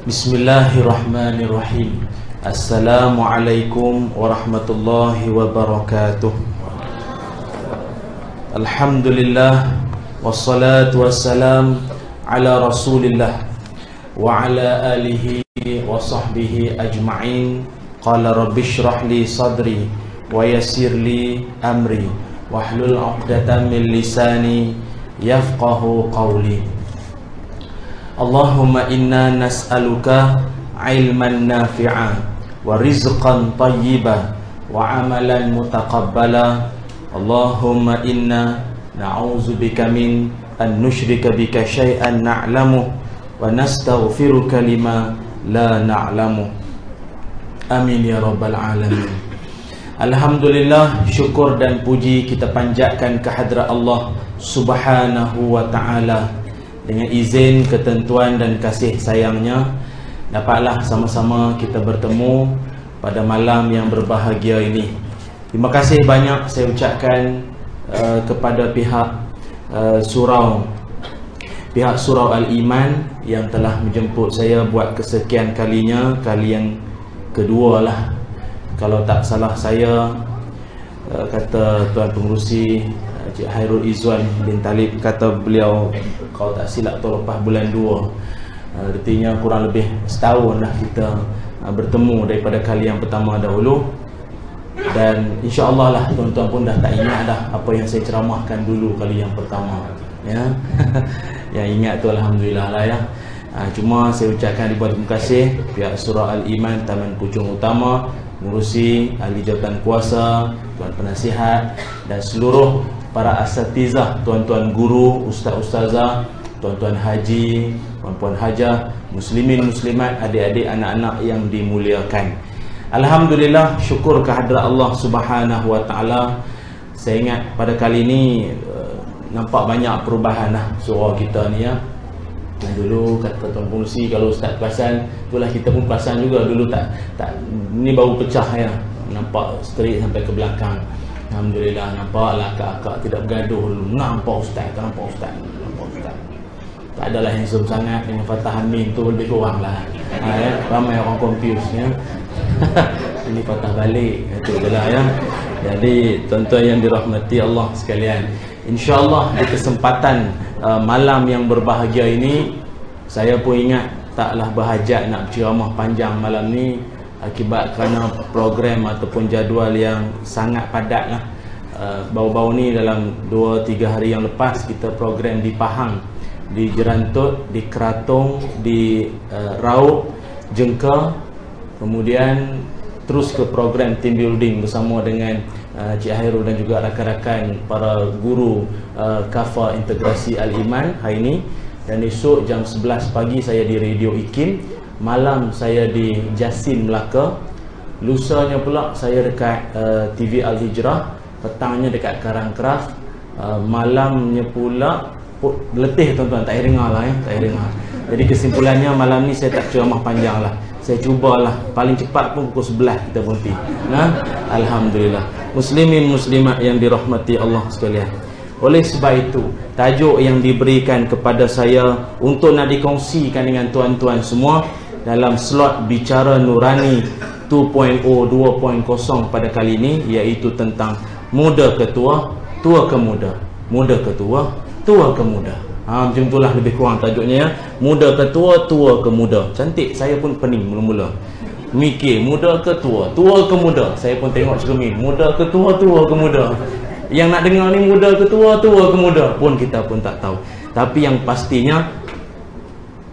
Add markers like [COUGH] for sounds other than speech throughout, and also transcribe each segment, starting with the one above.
Bismillahirrahmanirrahim. Assalamualaikum warahmatullahi wabarakatuh. Alhamdulillah Wassalatu wassalam Ala rasulillah Wa ala alihi wa sahbihi ajma'in. Qala rabbi li sadri Wa yasir li amri Wahlul uqdatan min lisani Yafqahu qawli Allahumma inna nas'aluka ilman nafi'a wa rizqan tayyiba wa amalan mutaqabbala. Allahumma inna na'udzubika min an nusyrika bika syai'an na'lamu wa nastaghfiruka lima la na'lamu. Amin ya rabbal alamin. Alhamdulillah syukur dan puji kita panjatkan kehadrat Allah Subhanahu wa taala dengan izin ketentuan dan kasih sayangnya dapatlah sama-sama kita bertemu pada malam yang berbahagia ini. Terima kasih banyak saya ucapkan uh, kepada pihak uh, surau. Pihak surau Al-Iman yang telah menjemput saya buat kesekian kalinya kali yang kedua lah. Kalau tak salah saya uh, kata tuan pengurusi Cik Hairul Izzuan bin Talib kata beliau kalau tak silap tu lepas bulan 2 uh, artinya kurang lebih setahun lah kita uh, bertemu daripada kali yang pertama dahulu. Dan insya-Allah lah tuan-tuan pun dah tak ingat dah apa yang saya ceramahkan dulu kali yang pertama. Ya? [LAUGHS] Yang ingat tu alhamdulillah lah ya. Uh, cuma saya ucapkan ribuan terima kasih pihak surah al-iman taman pucung utama mengurusi ahli jabatan kuasa tuan penasihat dan seluruh para asatizah, tuan-tuan guru, ustaz-ustazah, tuan-tuan haji, puan-puan hajah, muslimin muslimat, adik-adik anak-anak yang dimuliakan. Alhamdulillah syukur kehadrat Allah Subhanahu wa taala. Saya ingat pada kali ini uh, nampak banyak perubahan lah surau kita ni ya. Dan dulu kata tuan pengurusi kalau ustaz perasan, itulah kita pun perasan juga dulu tak tak ni baru pecah ya. Nampak straight sampai ke belakang. Alhamdulillah nampaklah akak-akak tidak bergaduh dulu. Nampak ustaz, nampak ustaz. Nampak ustaz. Tak adalah handsome sangat dengan Fatah Amin tu lebih kurang lah. Ha, ya? Ramai orang confused ya. [LAUGHS] Ini Fatah balik. Itu adalah ya. Jadi tuan-tuan yang dirahmati Allah sekalian. InsyaAllah di kesempatan uh, malam yang berbahagia ini. Saya pun ingat taklah berhajat nak berceramah panjang malam ni akibat kerana program ataupun jadual yang sangat padat lah uh, bau-bau ni dalam 2-3 hari yang lepas kita program di Pahang di Jerantut, di Keratung di uh, Rauk, Jengka. Kemudian terus ke program team building bersama dengan uh, Cik Hairul dan juga rakan-rakan para guru uh, Kafa Integrasi Al-Iman hari ini dan esok jam 11 pagi saya di Radio Ikim malam saya di Jasin Melaka. Lusanya pula saya dekat uh, TV Al Hijrah petangnya dekat Karangkraf uh, malamnya pula letih tuan-tuan. Tak dengar lah ya tak dengar. Jadi kesimpulannya malam ni saya tak ceramah panjang lah. Saya cubalah. Paling cepat pun pukul 11 kita berhenti. Nah alhamdulillah. Muslimin muslimat yang dirahmati Allah sekalian. Oleh sebab itu tajuk yang diberikan kepada saya untuk nak dikongsikan dengan tuan-tuan semua dalam slot bicara nurani 2.0 2.0 pada kali ini iaitu tentang muda ke tua tua ke muda muda ke tua tua ke muda ha, macam itulah lebih kurang tajuknya ya. Muda ke tua tua ke muda cantik saya pun pening mula-mula. Mikir muda ke tua tua ke muda saya pun tengok cermin muda ke tua tua ke muda yang nak dengar ni muda ke tua tua ke muda pun kita pun tak tahu. Tapi yang pastinya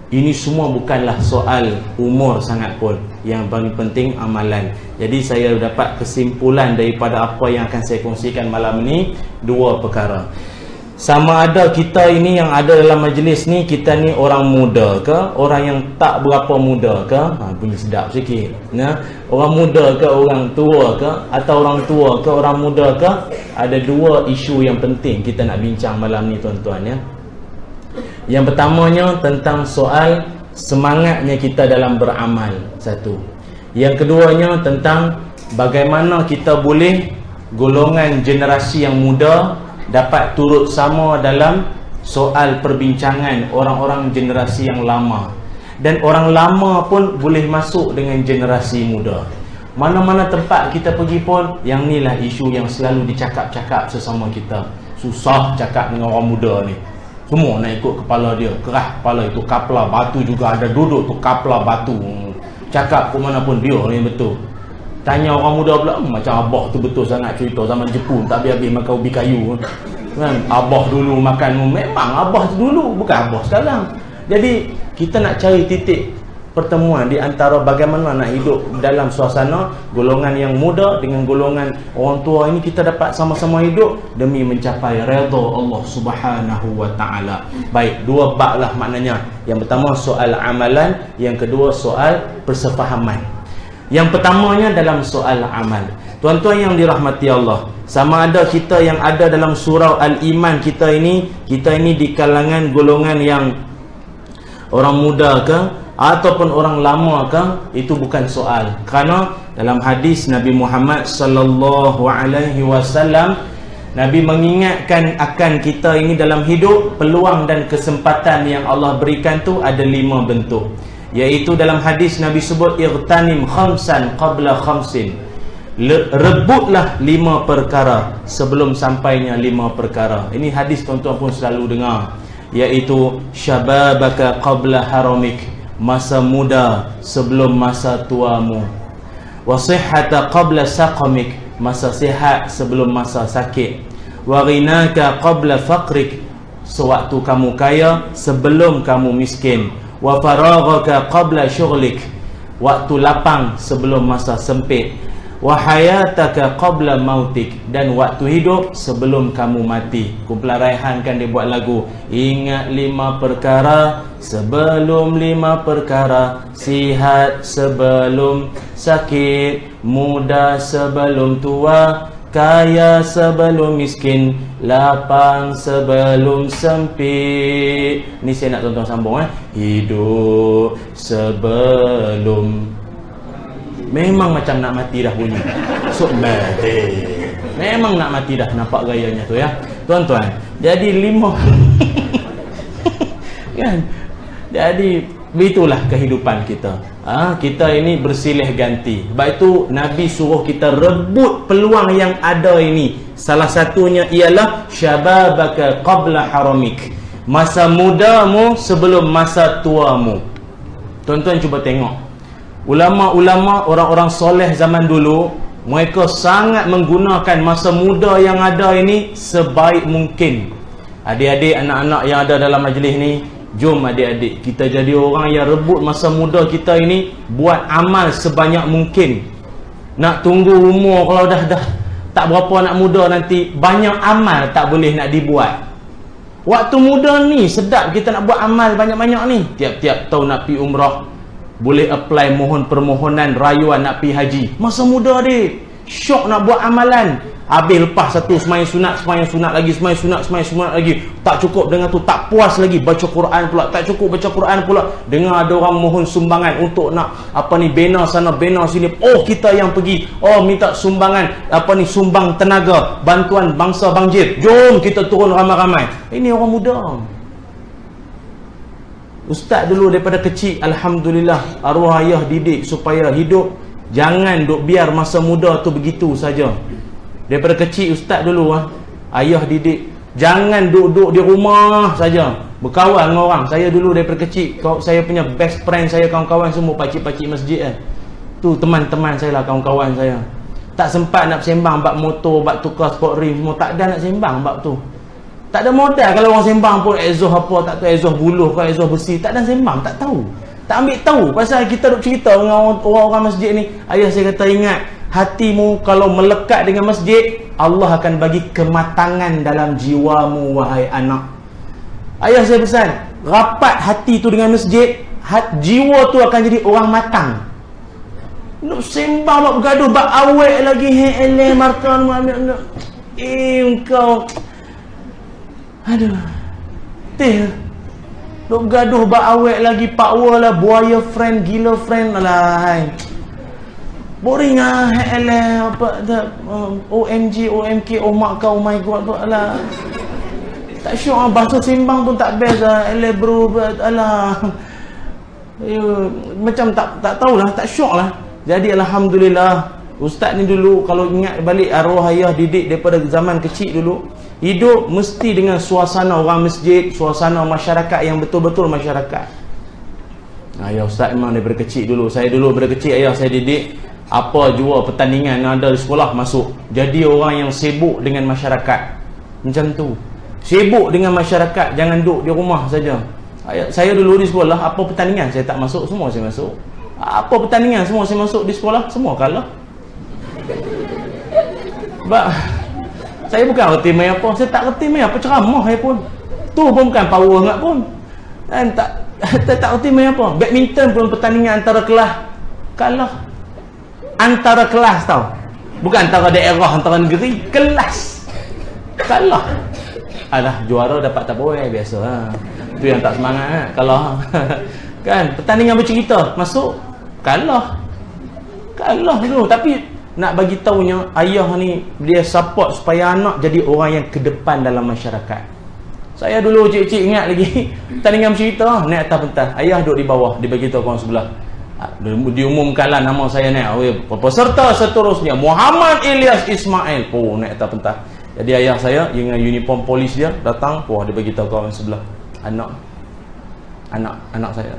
ini semua bukanlah soal umur sangat pun. Yang paling penting amalan. Jadi saya dapat kesimpulan daripada apa yang akan saya kongsikan malam ini dua perkara. Sama ada kita ini yang ada dalam majlis ni kita ni orang muda ke? Orang yang tak berapa muda ke? Ha, bunyi sedap sikit. Ya? orang muda ke orang tua ke? Atau orang tua ke orang muda ke? Ada dua isu yang penting kita nak bincang malam ni tuan-tuan ya yang pertamanya tentang soal semangatnya kita dalam beramal satu. Yang keduanya tentang bagaimana kita boleh golongan generasi yang muda dapat turut sama dalam soal perbincangan orang-orang generasi yang lama. dan orang lama pun boleh masuk dengan generasi muda mana-mana tempat kita pergi pun yang ni lah isu yang selalu dicakap-cakap sesama kita susah cakap dengan orang muda ni semua nak ikut kepala dia kerah kepala itu kapla batu juga ada duduk tu kapla batu. Cakap ke mana pun dia ni betul. Tanya orang muda pula hmm, macam abah tu betul sangat cerita zaman Jepun tak habis-habis makan ubi kayu. Kan? Abah dulu makan memang abah tu dulu bukan abah sekarang. Jadi kita nak cari titik pertemuan di antara bagaimana nak hidup dalam suasana golongan yang muda dengan golongan orang tua ini kita dapat sama-sama hidup demi mencapai redha Allah Subhanahu wa taala. Baik, dua bab lah maknanya. Yang pertama soal amalan, yang kedua soal persefahaman. Yang pertamanya dalam soal amal. Tuan-tuan yang dirahmati Allah, sama ada kita yang ada dalam surau Al-Iman kita ini, kita ini di kalangan golongan yang orang muda ke ataupun orang lama ke itu bukan soal. Kerana dalam hadis Nabi Muhammad sallallahu alaihi wasallam Nabi mengingatkan akan kita ini dalam hidup peluang dan kesempatan yang Allah berikan tu ada lima bentuk. Iaitu dalam hadis Nabi sebut irtanim khamsan qabla khamsin. Rebutlah lima perkara sebelum sampainya lima perkara. Ini hadis tuan-tuan pun selalu dengar. Iaitu syababaka qabla haramik masa muda sebelum masa tuamu. Wasihhata qabla saqamik masa sihat sebelum masa sakit. Wa ghinaka qabla faqrik sewaktu kamu kaya sebelum kamu miskin. Wa faraghaka qabla syughlik waktu lapang sebelum masa sempit wa hayataka qabla mautik. Dan waktu hidup sebelum kamu mati. Kumpulan raihan kan dia buat lagu ingat lima perkara sebelum lima perkara sihat sebelum sakit muda sebelum tua kaya sebelum miskin lapang sebelum sempit. Ni saya nak tonton sambung eh. Hidup sebelum Memang macam nak mati dah bunyi. So mati Memang nak mati dah nampak gayanya tu ya. Tuan-tuan Jadi lima [LAUGHS] Kan? Jadi Itulah kehidupan kita. Ha, Kita ini bersilih ganti. Sebab itu Nabi suruh kita rebut peluang yang ada ini. Salah satunya ialah Syababaka qabla haramik. Masa mudamu sebelum masa tuamu. Tuan-tuan cuba tengok ulama-ulama orang-orang soleh zaman dulu mereka sangat menggunakan masa muda yang ada ini sebaik mungkin. Adik-adik anak-anak yang ada dalam majlis ni jom adik-adik kita jadi orang yang rebut masa muda kita ini buat amal sebanyak mungkin. Nak tunggu umur kalau dah dah tak berapa anak muda nanti banyak amal tak boleh nak dibuat. Waktu muda ni sedap kita nak buat amal banyak-banyak ni. Tiap-tiap tahun nak pergi umrah boleh apply mohon permohonan rayuan nak pergi haji. Masa muda dia syok nak buat amalan. Habis lepas satu semayang sunat semayang sunat lagi semayang sunat semayang sunat lagi. Tak cukup dengan tu tak puas lagi. Baca Quran pula. Tak cukup baca Quran pula. Dengar ada orang mohon sumbangan untuk nak apa ni bina sana bina sini. Oh kita yang pergi. Oh minta sumbangan apa ni sumbang tenaga bantuan bangsa banjir. Jom kita turun ramai-ramai. Ini orang muda Ustaz dulu daripada kecil Alhamdulillah arwah ayah didik supaya hidup jangan duk biar masa muda tu begitu saja. Daripada kecil ustaz dulu ah ayah didik jangan duduk di rumah saja berkawan dengan orang. Saya dulu daripada kecil kau saya punya best friend saya kawan-kawan semua pakcik-pakcik masjid kan. Tu teman-teman saya lah kawan-kawan saya. Tak sempat nak sembang bab motor, bab tukar sport rim semua tak ada nak sembang bab tu. Tak ada modal kalau orang sembang pun exhaust apa, tak tahu exhaust buluh ke exhaust besi. Tak ada sembang, tak tahu. Tak ambil tahu pasal kita duk cerita dengan orang-orang masjid ni. Ayah saya kata ingat, hatimu kalau melekat dengan masjid, Allah akan bagi kematangan dalam jiwamu wahai anak. Ayah saya pesan, rapat hati tu dengan masjid, hat, jiwa tu akan jadi orang matang. Nak sembang, nak bergaduh, bak awet lagi, he, ele, markan, eh, kau Aduh. Teh. Duk gaduh bak awek lagi pak lah buaya friend gila friend lah hai. Boring ah hele apa dah um, OMG OMK oh mak kau oh my god tu alah. Tak syok ah bahasa sembang pun tak best ah hele bro alah. eh, macam tak tak tahulah tak syok lah jadi Alhamdulillah Ustaz ni dulu kalau ingat balik arwah ayah didik daripada zaman kecil dulu hidup mesti dengan suasana orang masjid suasana masyarakat yang betul-betul masyarakat. Ayah Ustaz memang daripada kecil dulu. Saya dulu daripada kecil ayah saya didik. Apa jua pertandingan ada di sekolah masuk. Jadi orang yang sibuk dengan masyarakat. Macam tu. Sibuk dengan masyarakat jangan duduk di rumah saja. Saya dulu di sekolah apa pertandingan? Saya tak masuk semua saya masuk. Apa pertandingan? Semua saya masuk di sekolah semua kalah. Sebab saya bukan reti main apa saya tak reti main apa ceramah saya pun. Tu pun bukan power sangat pun. Dan tak [LAUGHS] saya tak reti main apa. Badminton pun pertandingan antara kelas. Kalah. Antara kelas tau. Bukan antara daerah antara negeri. Kelas. Kalah. Alah juara dapat tak boleh biasa. Ha. tu yang tak semangat ha. kalau [LAUGHS] kan? Pertandingan bercerita. Masuk. Kalah. Kalah tu tapi nak bagi tahunya ayah ni dia support supaya anak jadi orang yang ke depan dalam masyarakat. Saya dulu cik-cik ingat lagi [LAUGHS] pertandingan bercerita. Naik atas pentas. Ayah duduk di bawah dia bagi tahu kawan sebelah. Ha, diumumkanlah nama saya naik. Peserta seterusnya. Muhammad Ilyas Ismail. Oh naik atas pentas. Jadi ayah saya dengan uniform polis dia datang, wah dia bagi tahu kawan sebelah. Anak. Anak anak saya.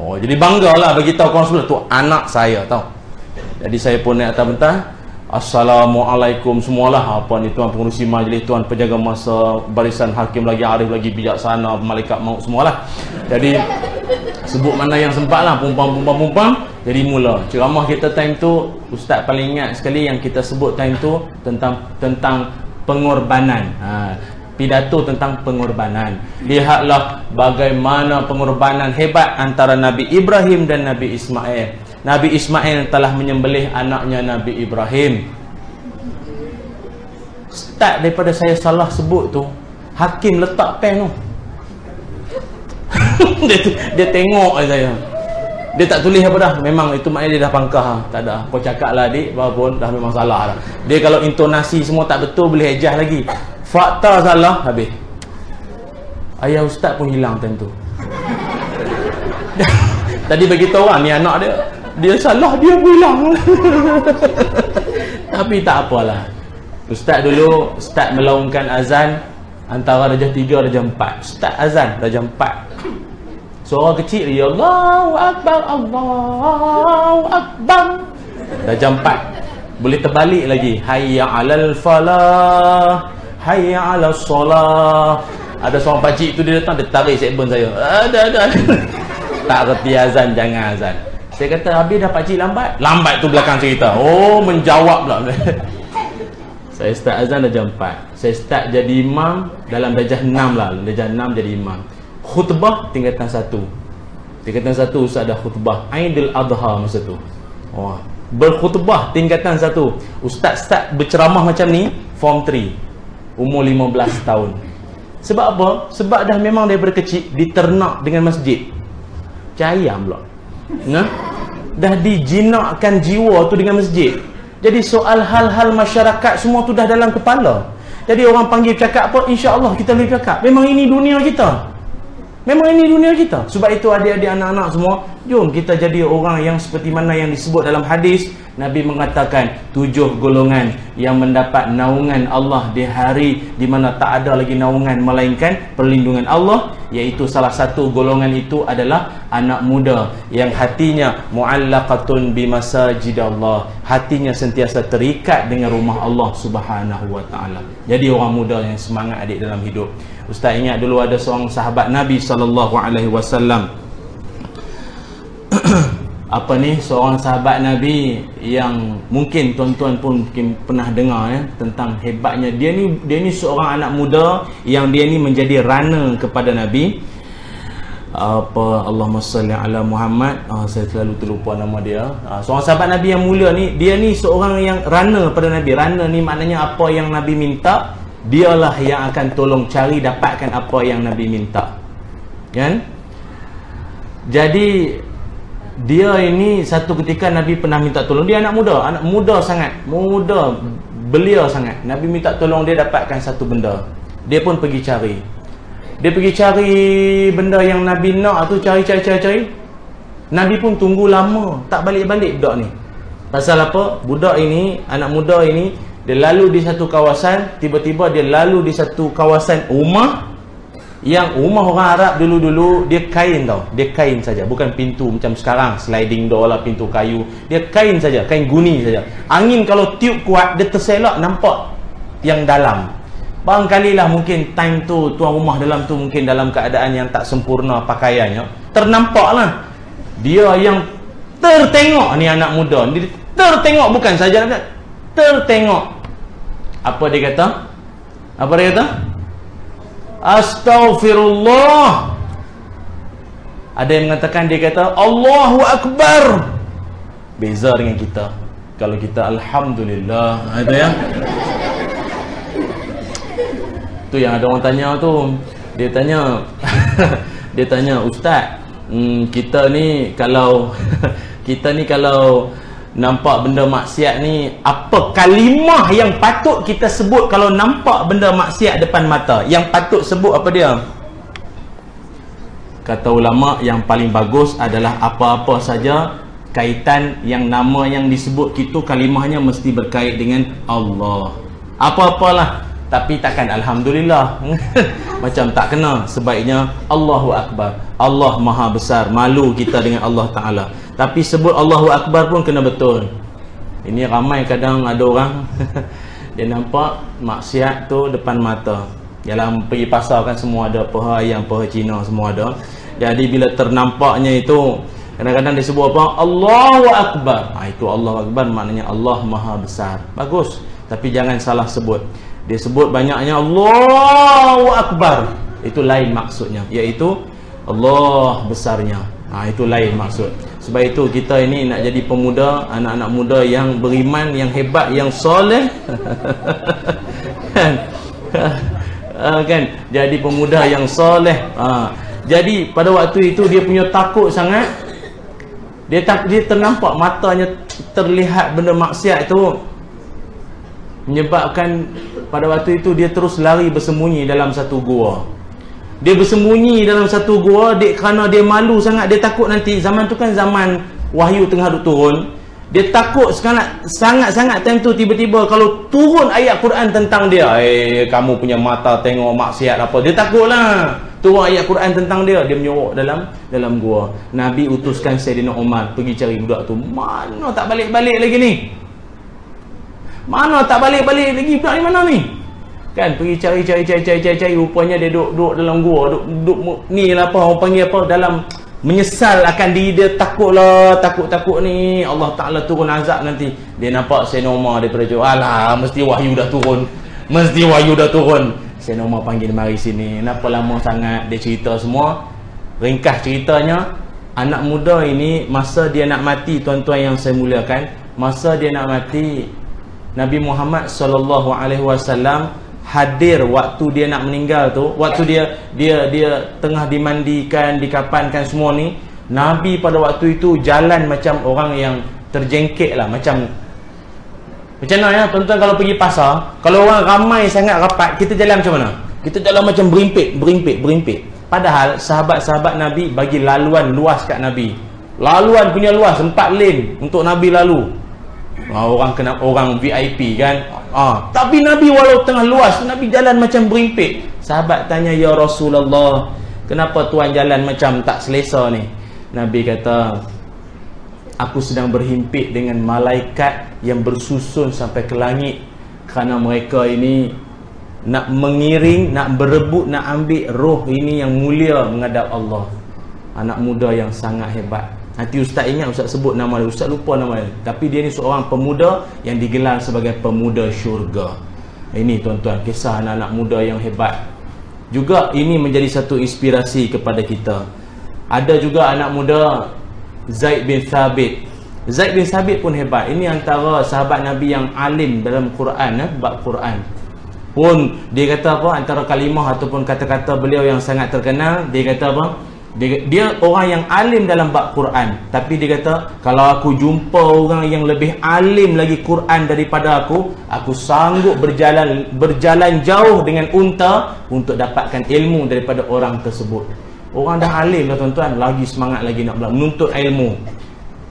Oh, jadi banggalah bagi tahu kawan sebelah tu anak saya tahu. Jadi saya pun naik atas bentang. Assalamualaikum semualah. Apa ni tuan pengurusi majlis tuan penjaga masa barisan hakim lagi arif lagi bijaksana malaikat maut semualah. Jadi sebut mana yang sempat lah. Pumpang-pumpang-pumpang jadi mula ceramah kita time tu ustaz paling ingat sekali yang kita sebut time tu tentang tentang pengorbanan. Ha, pidato tentang pengorbanan. Lihatlah bagaimana pengorbanan hebat antara Nabi Ibrahim dan Nabi Ismail Nabi Ismail telah menyembelih anaknya Nabi Ibrahim. Start daripada saya salah sebut tu hakim letak pen tu. [LAUGHS] Dia, dia tengok saya. Dia tak tulis apa dah. Memang itu maknanya dia dah pangkah. Tak ada. Kau cakap lah adik walaupun dah memang salah lah dia kalau intonasi semua tak betul boleh ejah lagi. Fakta salah habis. Ayah ustaz pun hilang tentu [LAUGHS] tadi bagi tahu lah ni anak dia dia salah dia pun hilang [LAUGHS] tapi tak apalah. Ustaz dulu start melaungkan azan antara darjah 3 darjah 4 start azan darjah 4 Suara kecil dia Allahu Akbar Allahu Akbar. Dah jam 4 Boleh terbalik lagi. Hayya alal falah Hayya alal solah. Ada seorang pakcik tu dia datang Dia tarik segmen saya. Ada ada. [LAUGHS] Tak reti azan Jangan azan Saya kata habis dah pakcik lambat? Lambat tu belakang cerita. Oh menjawab pula. [LAUGHS] Saya start azan dah jam 4 Saya start jadi imam Dalam darjah 6 lah. Darjah 6 jadi imam. Khutbah tingkatan satu. Tingkatan satu Ustaz ada khutbah Aidil Adha masa tu. Wah. berkhutbah tingkatan satu. Ustaz start berceramah macam ni form 3 umur 15 [LAUGHS] tahun. Sebab apa? sebab dah memang daripada kecil diternak dengan masjid. Cayam pula nah? dah dijinakkan jiwa tu dengan masjid jadi soal hal-hal masyarakat semua tu dah dalam kepala jadi orang panggil cakap apa insya-Allah kita boleh cakap memang ini dunia kita Memang ini dunia kita. Sebab itu adik-adik anak-anak semua, jom kita jadi orang yang seperti mana yang disebut dalam hadis. Nabi mengatakan tujuh golongan yang mendapat naungan Allah di hari di mana tak ada lagi naungan melainkan perlindungan Allah. Iaitu salah satu golongan itu adalah anak muda yang hatinya mu'allaqatun bimasajid Allah. Hatinya sentiasa terikat dengan rumah Allah subhanahu wa ta'ala. Jadi orang muda yang semangat adik dalam hidup. Ustaz ingat dulu ada seorang sahabat Nabi sallallahu alaihi wasallam. Apa ni seorang sahabat Nabi yang mungkin tuan-tuan pun mungkin pernah dengar ya tentang hebatnya dia ni dia ni seorang anak muda yang dia ni menjadi runner kepada Nabi. Apa Allahumma salli ala Muhammad. Ah, saya selalu terlupa nama dia. Ah, seorang sahabat Nabi yang mulia ni dia ni seorang yang runner pada Nabi. Runner ni maknanya apa yang Nabi minta dialah yang akan tolong cari dapatkan apa yang Nabi minta kan jadi dia ini satu ketika Nabi pernah minta tolong. Dia anak muda anak muda sangat. Muda belia sangat. Nabi minta tolong dia dapatkan satu benda. Dia pun pergi cari. Dia pergi cari benda yang Nabi nak. Tu cari cari cari cari. Nabi pun tunggu lama. Tak balik-balik budak ni. Pasal apa? Budak ini anak muda ini dia lalu di satu kawasan. Tiba-tiba dia lalu di satu kawasan rumah yang rumah orang Arab dulu-dulu dia kain tau. Dia kain saja. Bukan pintu macam sekarang sliding door lah pintu kayu. Dia kain saja kain guni saja. Angin kalau tiup kuat dia terselak nampak yang dalam. Barangkali lah mungkin time tu tuan rumah dalam tu mungkin dalam keadaan yang tak sempurna pakaiannya ternampak lah dia yang tertengok ni anak muda. Dia tertengok bukan saja tertengok. Apa dia kata? Apa dia kata Astaghfirullah. Ada yang mengatakan dia kata Allahu Akbar. Beza dengan kita. Kalau kita Alhamdulillah. Ada yang Tu yang ada orang tanya tu. Dia tanya [LAUGHS] Dia tanya Ustaz hmm, Kita ni kalau [LAUGHS] Kita ni kalau nampak benda maksiat ni apa kalimah yang patut kita sebut kalau nampak benda maksiat depan mata? Yang patut sebut apa dia? Kata ulama yang paling bagus adalah apa-apa saja kaitan yang nama yang disebut itu kalimahnya mesti berkait dengan Allah. Apa-apalah. Tapi takkan Alhamdulillah. [LAUGHS] Macam tak kena. Sebaiknya Allahu Akbar. Allah Maha Besar. Malu kita dengan Allah Ta'ala tapi sebut Allahu Akbar pun kena betul. Ini ramai kadang ada orang [LAUGHS] dia nampak maksiat tu depan mata. Dalam pergi pasar kan semua ada peha yang peha Cina semua ada. Jadi bila ternampaknya itu kadang-kadang dia sebut apa? Allahu Akbar. Ha, itu Allahu Akbar maknanya Allah Maha Besar. Bagus. Tapi jangan salah sebut. Dia sebut banyaknya Allahu Akbar. Itu lain maksudnya. Iaitu Allah besarnya. Ha, itu lain maksud sebab itu kita ini nak jadi pemuda anak-anak muda yang beriman yang hebat yang soleh. Kan [LAUGHS] uh, kan? Jadi pemuda yang soleh. Uh, jadi pada waktu itu dia punya takut sangat. Dia tak dia ternampak matanya terlihat benda maksiat itu. Menyebabkan pada waktu itu dia terus lari bersembunyi dalam satu gua dia bersembunyi dalam satu gua dek kerana dia malu sangat dia takut nanti zaman tu kan zaman wahyu tengah duk turun. Dia takut sangat sangat-sangat time tu tiba-tiba kalau turun ayat Quran tentang dia eh kamu punya mata tengok maksiat apa? Dia takutlah turun ayat Quran tentang dia. Dia menyorok dalam dalam gua. Nabi utuskan Sayyidina Umar pergi cari budak tu. Mana tak balik-balik lagi ni? Mana tak balik-balik lagi budak ni mana ni kan pergi cari cari cari cari cari, cari. rupanya dia duduk duduk dalam gua duduk, duduk ni lah apa orang panggil apa dalam menyesal akan diri dia. Takutlah takut-takut ni. Allah Ta'ala turun azab nanti. Dia nampak Umar daripada jauh. Alah mesti wahyu dah turun. Mesti wahyu dah turun. Umar panggil mari sini. Kenapa lama sangat? Dia cerita semua. Ringkas ceritanya anak muda ini masa dia nak mati tuan-tuan yang saya muliakan masa dia nak mati Nabi Muhammad sallallahu alaihi wasallam hadir waktu dia nak meninggal tu waktu dia dia dia tengah dimandikan dikapankan semua ni nabi pada waktu itu jalan macam orang yang terjengkek lah macam macam mana ya? Tuan-tuan kalau pergi pasar kalau orang ramai sangat rapat kita jalan macam mana? Kita jalan macam berimpit berimpit berimpit. Padahal sahabat-sahabat nabi bagi laluan luas kat nabi. Laluan punya luas empat lane untuk nabi lalu orang kena orang VIP kan Ah, tapi Nabi walau tengah luas, Nabi jalan macam berimpit. Sahabat tanya, "Ya Rasulullah, kenapa tuan jalan macam tak selesa ni?" Nabi kata, "Aku sedang berhimpit dengan malaikat yang bersusun sampai ke langit kerana mereka ini nak mengiring, nak berebut, nak ambil roh ini yang mulia menghadap Allah." Anak muda yang sangat hebat. Nanti ustaz ingat ustaz sebut nama dia. Ustaz lupa nama dia. Tapi dia ni seorang pemuda yang digelar sebagai pemuda syurga. Ini tuan-tuan kisah anak-anak muda yang hebat. Juga ini menjadi satu inspirasi kepada kita. Ada juga anak muda Zaid bin Thabit. Zaid bin Thabit pun hebat. Ini antara sahabat Nabi yang alim dalam Quran, eh, bab Quran. Pun dia kata apa antara kalimah ataupun kata-kata beliau yang sangat terkenal, dia kata apa? Dia, dia orang yang alim dalam bab Quran tapi dia kata kalau aku jumpa orang yang lebih alim lagi Quran daripada aku aku sanggup berjalan berjalan jauh dengan unta untuk dapatkan ilmu daripada orang tersebut Orang dah alim dah tuan-tuan, lagi semangat lagi nak belajar menuntut ilmu.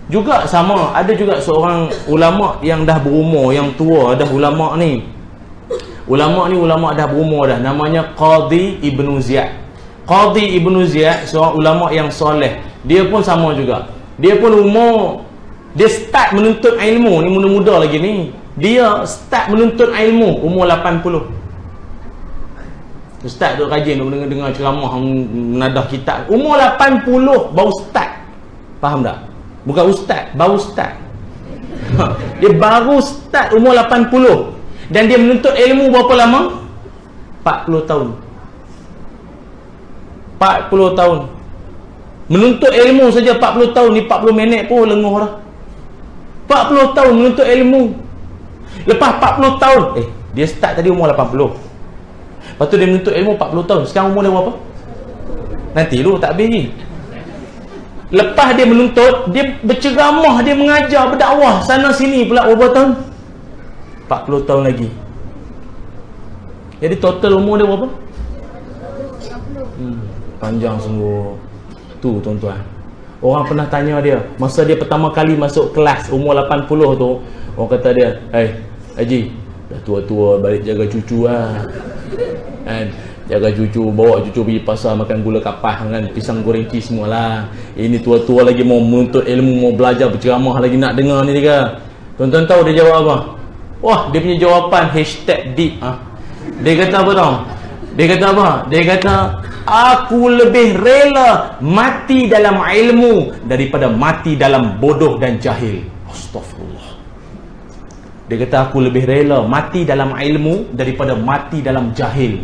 Juga sama, ada juga seorang ulama yang dah berumur, yang tua dah ulama ni. Ulama ni ulama dah berumur dah, namanya Qadi Ibnu Ziyad. Qadi Ibnu Ziyad seorang ulama yang soleh. Dia pun sama juga. Dia pun umur dia start menuntut ilmu ni muda-muda lagi ni. Dia start menuntut ilmu umur 80. Ustaz tu rajin duk dengar, dengar ceramah menadah kitab. Umur 80 baru start. Faham tak? Bukan ustaz, baru start. [LAUGHS] dia baru start umur 80 dan dia menuntut ilmu berapa lama? 40 tahun. 40 tahun. Menuntut ilmu saja 40 tahun ni 40 minit pun lenguh dah. 40 tahun menuntut ilmu. Lepas 40 tahun, eh dia start tadi umur 80. Lepas tu dia menuntut ilmu 40 tahun. Sekarang umur dia berapa? Nanti lu tak habis ni. Lepas dia menuntut, dia berceramah, dia mengajar, berdakwah sana sini pula berapa tahun? 40 tahun lagi. Jadi total umur dia berapa? Panjang sungguh. Tu tuan-tuan. Orang pernah tanya dia, masa dia pertama kali masuk kelas umur 80 tu, orang kata dia, "Hey, Haji, dah tua-tua balik jaga cucu lah." kan jaga cucu bawa cucu pergi pasar makan gula kapah kan pisang goreng cheese semualah ini tua-tua lagi mau menuntut ilmu mau belajar berceramah lagi nak dengar ni dia tuan-tuan tahu dia jawab apa wah dia punya jawapan hashtag deep ha? dia kata apa tau dia kata apa dia kata aku lebih rela mati dalam ilmu daripada mati dalam bodoh dan jahil. Astagfirullah dia kata aku lebih rela mati dalam ilmu daripada mati dalam jahil.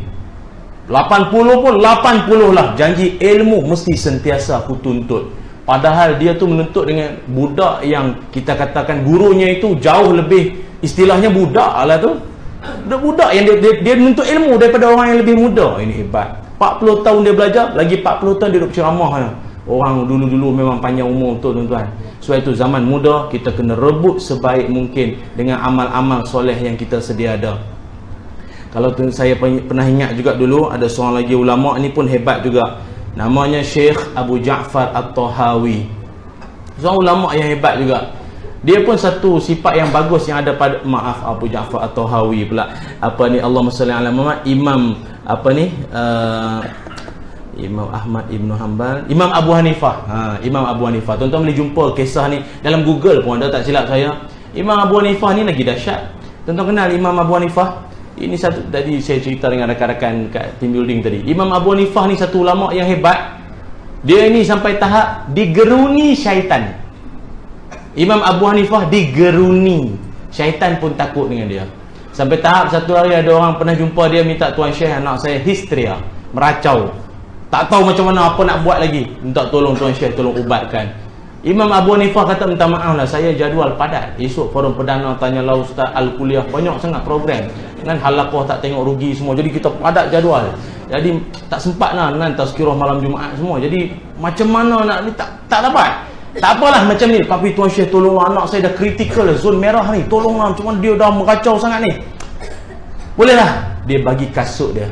80 pun 80 lah. Janji ilmu mesti sentiasa aku tuntut. Padahal dia tu menuntut dengan budak yang kita katakan gurunya itu jauh lebih istilahnya budak lah tu. Budak yang dia, dia, dia menuntut ilmu daripada orang yang lebih muda. Ini hebat 40 tahun dia belajar lagi 40 tahun dia duduk ceramah lah. orang dulu-dulu memang panjang umur tu tuan-tuan sebab itu zaman muda kita kena rebut sebaik mungkin dengan amal-amal soleh yang kita sedia ada kalau tu saya pernah ingat juga dulu ada seorang lagi ulama ni pun hebat juga. Namanya Syekh Abu Ja'far At-Tahawi. Seorang ulama yang hebat juga. Dia pun satu sifat yang bagus yang ada pada maaf Abu Ja'far At-Tahawi pula. Apa ni Allah salli ala Muhammad Imam apa ni uh, Imam Ahmad Ibn Hanbal Imam Abu Hanifah ha, Imam Abu Hanifah tuan-tuan boleh jumpa kisah ni dalam Google pun ada tak silap saya Imam Abu Hanifah ni lagi dahsyat tuan-tuan kenal Imam Abu Hanifah ini satu tadi saya cerita dengan rakan-rakan kat team building tadi. Imam Abu Hanifah ni satu ulama yang hebat. Dia ni sampai tahap digeruni syaitan. Imam Abu Hanifah digeruni. Syaitan pun takut dengan dia. Sampai tahap satu hari ada orang pernah jumpa dia minta tuan Syekh anak saya histeria, meracau. Tak tahu macam mana apa nak buat lagi. Minta tolong tuan Syekh tolong ubatkan. Imam Abu Hanifah kata minta maaf lah saya jadual padat esok forum perdana tanya lah ustaz al-kuliah banyak sangat program kan halaqah tak tengok rugi semua jadi kita padat jadual jadi tak sempat lah kan tazkirah malam Jumaat semua jadi macam mana nak ni tak tak dapat tak apalah macam ni. Tapi tuan syekh tolong anak saya dah critical zon merah ni tolonglah mana dia dah mengacau sangat ni. Bolehlah dia bagi kasut dia.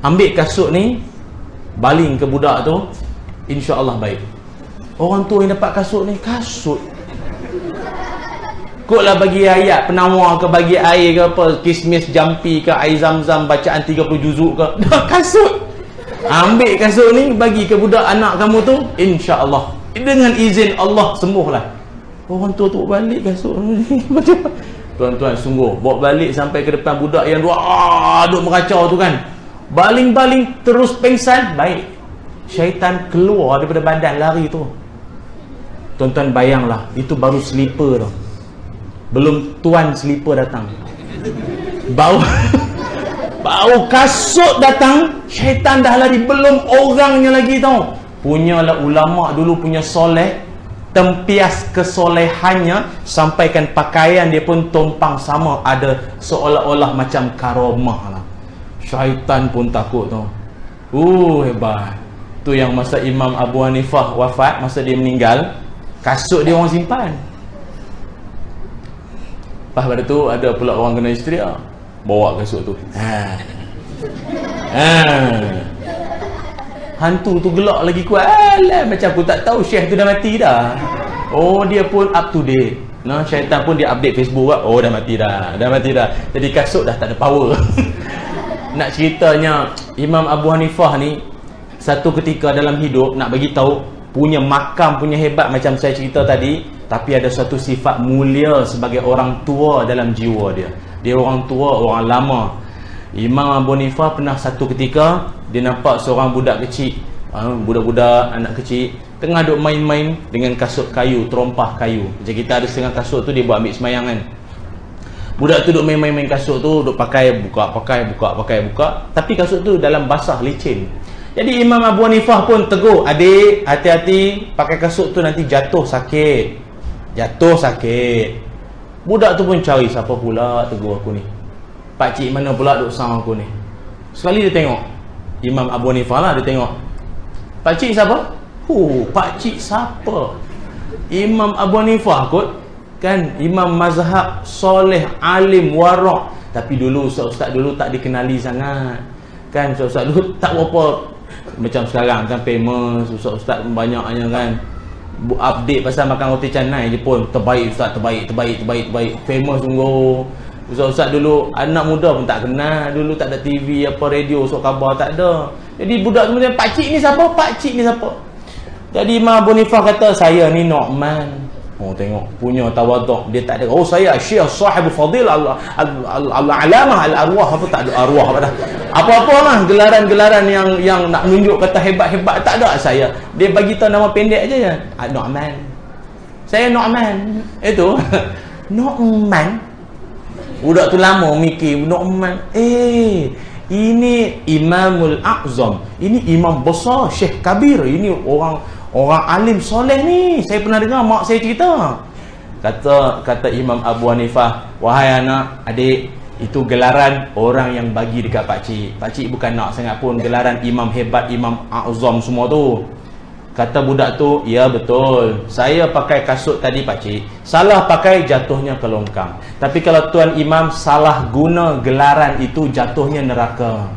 Ambil kasut ni baling ke budak tu insya-Allah baik. Orang tua yang dapat kasut ni Kasut. Kotlah bagi ayat penawar ke bagi air ke apa Kismis jampi ke air zam-zam Bacaan 30 juzuk ke. Dah [LAUGHS] kasut. Ambil kasut ni bagi ke budak anak kamu tu insya Allah Dengan izin Allah sembuhlah. Orang tua tu balik kasut [LAUGHS] Macam Tuan-tuan sungguh. Bawa balik sampai ke depan budak yang dua ah, meracau tu kan. Baling-baling terus pengsan Baik. Syaitan keluar daripada badan lari tu. Tuan-tuan bayanglah Itu baru slipper tau. Belum tuan slipper datang. Bau [LAUGHS] Bau kasut datang Syaitan dah lari. Belum orangnya lagi tau Punyalah ulama' dulu punya soleh Tempias kesolehannya Sampaikan pakaian dia pun tumpang sama Ada seolah-olah macam karomah lah Syaitan pun takut tau Uh hebat Tu yang masa Imam Abu Hanifah wafat Masa dia meninggal kasut dia orang simpan lepas pada tu ada pula orang kena isteri lah. bawa kasut tu ha. Ha. Hantu tu gelak lagi kuat. Alah macam aku tak tahu syekh tu dah mati dah. Oh dia pun up to date. Nah syaitan pun dia update Facebook kan oh dah mati dah. Dah mati dah. Jadi kasut dah tak ada power. [LAUGHS] Nak ceritanya Imam Abu Hanifah ni satu ketika dalam hidup nak bagi tahu punya makam punya hebat macam saya cerita tadi tapi ada satu sifat mulia sebagai orang tua dalam jiwa dia. Dia orang tua orang lama. Imam Abu Hanifah pernah satu ketika dia nampak seorang budak kecil. Ha, budak-budak anak kecil. Tengah duk main-main dengan kasut kayu terompah kayu. Macam kita ada setengah kasut tu dia buat ambil semayang kan. Budak tu duk main-main kasut tu duk pakai buka pakai buka pakai buka. Tapi kasut tu dalam basah licin. Jadi Imam Abu Hanifah pun tegur adik hati-hati pakai kasut tu nanti jatuh sakit. Jatuh sakit. Budak tu pun cari siapa pula? tegur aku ni. Pakcik mana pula duk sang aku ni? Sekali dia tengok Imam Abu Hanifah lah dia tengok. Pakcik siapa? Huh, pakcik siapa? Imam Abu Hanifah kot. Kan Imam mazhab soleh alim warak tapi dulu ustaz-ustaz dulu tak dikenali sangat. Kan ustaz-ustaz dulu [LAUGHS] tak berapa. Macam sekarang kan famous ustaz-ustaz banyaknya kan. Update pasal makan roti canai je pun terbaik ustaz terbaik terbaik terbaik terbaik. Famous sungguh Ustaz-ustaz dulu anak muda pun tak kenal. Dulu tak ada TV apa radio sok khabar tak ada. Jadi budak tu macam pak cik ni siapa? Pak cik ni siapa? Jadi Imam Abu Nifah kata saya ni Nu'man. Oh tengok punya tawaduk. Dia tak ada oh saya syekh sahibu fadil Allah alamah al arwah apa tak ada arwah apa dah. Apa-apa lah gelaran-gelaran yang yang nak menunjuk kata hebat-hebat tak ada. Saya dia bagi tahu nama pendek aja ya Nu'man. Saya Nu'man. Itu [LAUGHS] Nu'man Budak tu lama mikir Nu'man Eh Ini Imamul A'zam Ini imam besar Syekh Kabir Ini orang Orang alim soleh ni Saya pernah dengar mak saya cerita. Kata kata Imam Abu Hanifah Wahai anak Adik Itu gelaran Orang yang bagi dekat pakcik Pakcik bukan nak sangat pun Gelaran imam hebat Imam A'zam semua tu Kata budak tu, ya betul. Saya pakai kasut tadi pakcik. Salah pakai jatuhnya ke longkang. Tapi kalau tuan imam salah guna gelaran itu jatuhnya neraka.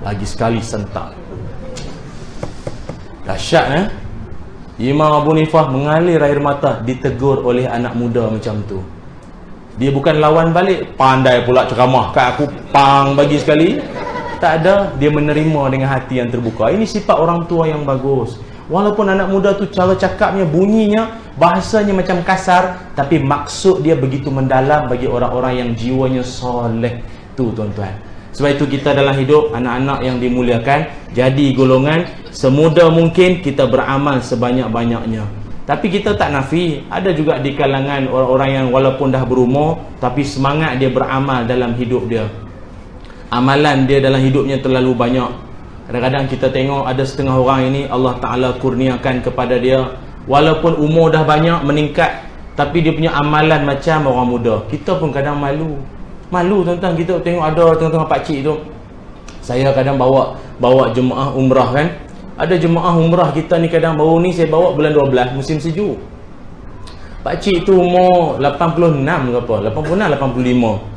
Lagi sekali sentak. Dahsyat eh. Imam Abu Nifah mengalir air mata ditegur oleh anak muda macam tu. Dia bukan lawan balik, pandai pula ceramah kat aku pang bagi sekali tak ada dia menerima dengan hati yang terbuka. Ini sifat orang tua yang bagus. Walaupun anak muda tu cara cakapnya bunyinya bahasanya macam kasar tapi maksud dia begitu mendalam bagi orang-orang yang jiwanya soleh tu tuan-tuan. Sebab itu kita dalam hidup anak-anak yang dimuliakan jadi golongan semudah mungkin kita beramal sebanyak-banyaknya. Tapi kita tak nafi ada juga di kalangan orang-orang yang walaupun dah berumur tapi semangat dia beramal dalam hidup dia amalan dia dalam hidupnya terlalu banyak. Kadang-kadang kita tengok ada setengah orang ini Allah Ta'ala kurniakan kepada dia. Walaupun umur dah banyak meningkat tapi dia punya amalan macam orang muda. Kita pun kadang malu. Malu tuan-tuan. Kita tengok ada tengah-tengah pakcik tu. Saya kadang bawa bawa jemaah umrah kan? Ada jemaah umrah kita ni kadang baru ni saya bawa bulan 12 musim sejuk. Pakcik tu umur 86 ke apa? 86 85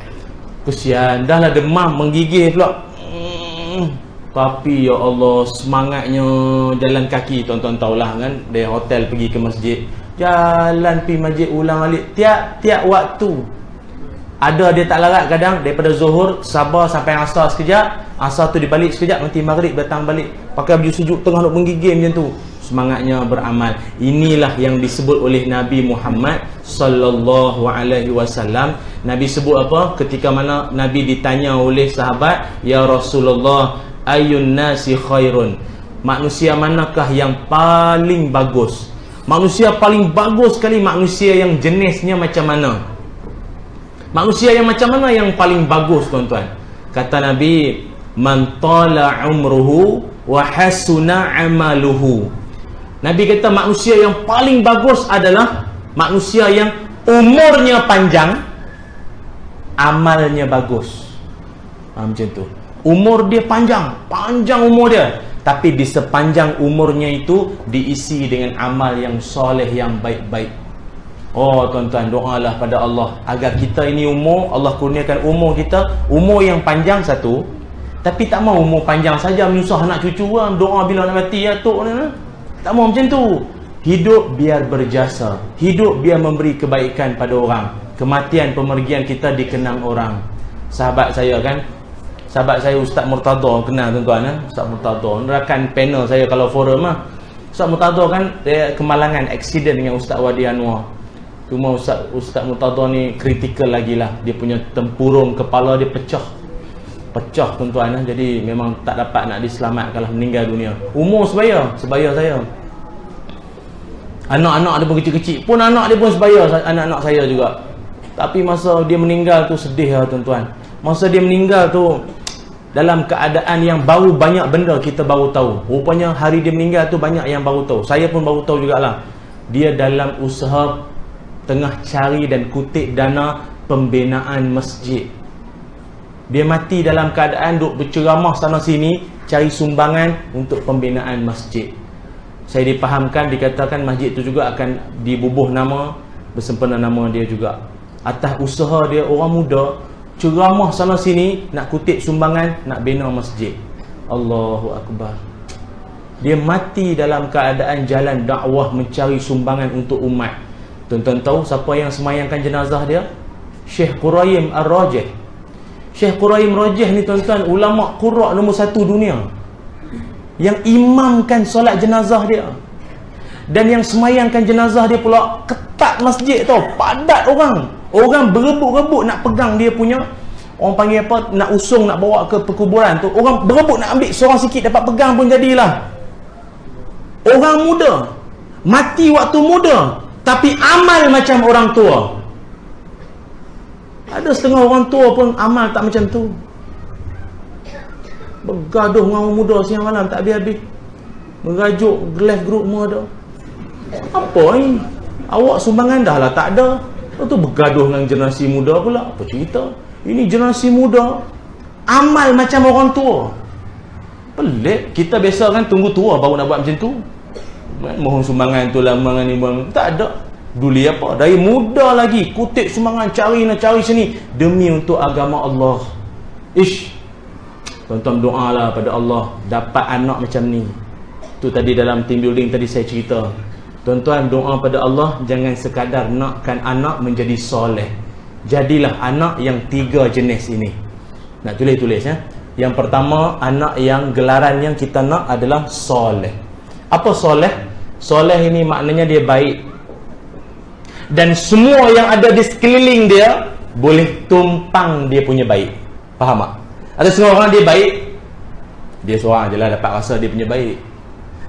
Kesian. Dah lah demam Menggigih pula. Hmm. Tapi ya Allah Semangatnya Jalan kaki Tuan-tuan tahulah kan. Dari hotel pergi ke masjid. Jalan pergi masjid ulang alik Tiap-tiap waktu. Ada dia tak larat kadang Daripada zuhur Sabar sampai asar sekejap. Asar tu dibalik sekejap Nanti maghrib datang balik. Pakai baju sejuk Tengah nak menggigih macam tu semangatnya beramal. Inilah yang disebut oleh Nabi Muhammad sallallahu alaihi wasallam. Nabi sebut apa? Ketika mana Nabi ditanya oleh sahabat, "Ya Rasulullah, ayun nasi khairun?" Manusia manakah yang paling bagus? Manusia paling bagus sekali manusia yang jenisnya macam mana? Manusia yang macam mana yang paling bagus tuan-tuan? Kata Nabi, "Man tala umruhu wa hasuna amaluhu." Nabi kata manusia yang paling bagus adalah manusia yang umurnya panjang amalnya bagus. Ha, macam tu. Umur dia panjang panjang umur dia. Tapi di sepanjang umurnya itu diisi dengan amal yang soleh yang baik-baik. Oh tuan-tuan doalah pada Allah. Agar kita ini umur Allah kurniakan umur kita umur yang panjang satu. Tapi tak mau umur panjang saja menyusah anak cucu kan. Doa bila nak mati ya tok ni. Tak mau macam tu. Hidup biar berjasa. Hidup biar memberi kebaikan pada orang. Kematian pemergian kita dikenang orang. Sahabat saya kan. Sahabat saya Ustaz Murtada kenal tuan-tuan eh? Ustaz Murtada. Rakan panel saya kalau forum lah. Ustaz Murtada kan dia kemalangan aksiden dengan Ustaz Wadi Anwar. Cuma Ustaz Ustaz Murtada ni kritikal lagi lah. Dia punya tempurung kepala dia pecah pecah tuan-tuan eh. jadi memang tak dapat nak diselamatkan kalau meninggal dunia. Umur sebaya sebaya saya. Anak-anak dia pun kecil-kecil pun anak dia pun sebaya anak-anak saya juga. Tapi masa dia meninggal tu sedih lah tuan-tuan. Masa dia meninggal tu dalam keadaan yang baru banyak benda kita baru tahu. Rupanya hari dia meninggal tu banyak yang baru tahu. Saya pun baru tahu jugalah. Dia dalam usaha tengah cari dan kutip dana pembinaan masjid dia mati dalam keadaan duk berceramah sana sini cari sumbangan untuk pembinaan masjid. Saya dipahamkan dikatakan masjid itu juga akan dibubuh nama bersempena nama dia juga. Atas usaha dia orang muda ceramah sana sini nak kutip sumbangan nak bina masjid. Allahu Akbar. Dia mati dalam keadaan jalan dakwah mencari sumbangan untuk umat. Tuan-tuan tahu siapa yang semayangkan jenazah dia? Syekh Quraim Ar-Rajih Syekh Quraim Rajih ni tuan-tuan ulama qurra nombor satu dunia. Yang imamkan solat jenazah dia. Dan yang semayangkan jenazah dia pula ketat masjid tau padat orang. Orang berebut-rebut nak pegang dia punya orang panggil apa nak usung nak bawa ke perkuburan tu. Orang berebut nak ambil seorang sikit dapat pegang pun jadilah. Orang muda mati waktu muda tapi amal macam orang tua ada setengah orang tua pun amal tak macam tu. Bergaduh dengan orang muda siang malam tak habis-habis. Merajuk live group semua ada. Apa ni? Awak sumbangan dah lah tak ada. Lepas tu bergaduh dengan generasi muda pula. Apa cerita? Ini generasi muda amal macam orang tua. Pelik. Kita biasa kan tunggu tua baru nak buat macam tu. Mohon sumbangan tu lah, sumbangan ni. Tak ada. Duli apa? Dari muda lagi kutip semangat cari nak cari sini demi untuk agama Allah. Ish. Tuan-tuan doalah pada Allah dapat anak macam ni. Tu tadi dalam team building tadi saya cerita. Tuan-tuan doa pada Allah jangan sekadar nakkan anak menjadi soleh. Jadilah anak yang tiga jenis ini. Nak tulis-tulis ya. Yang pertama anak yang gelaran yang kita nak adalah soleh. Apa soleh? Soleh ini maknanya dia baik dan semua yang ada di sekeliling dia boleh tumpang dia punya baik faham tak? ada semua orang dia baik dia seorang je lah dapat rasa dia punya baik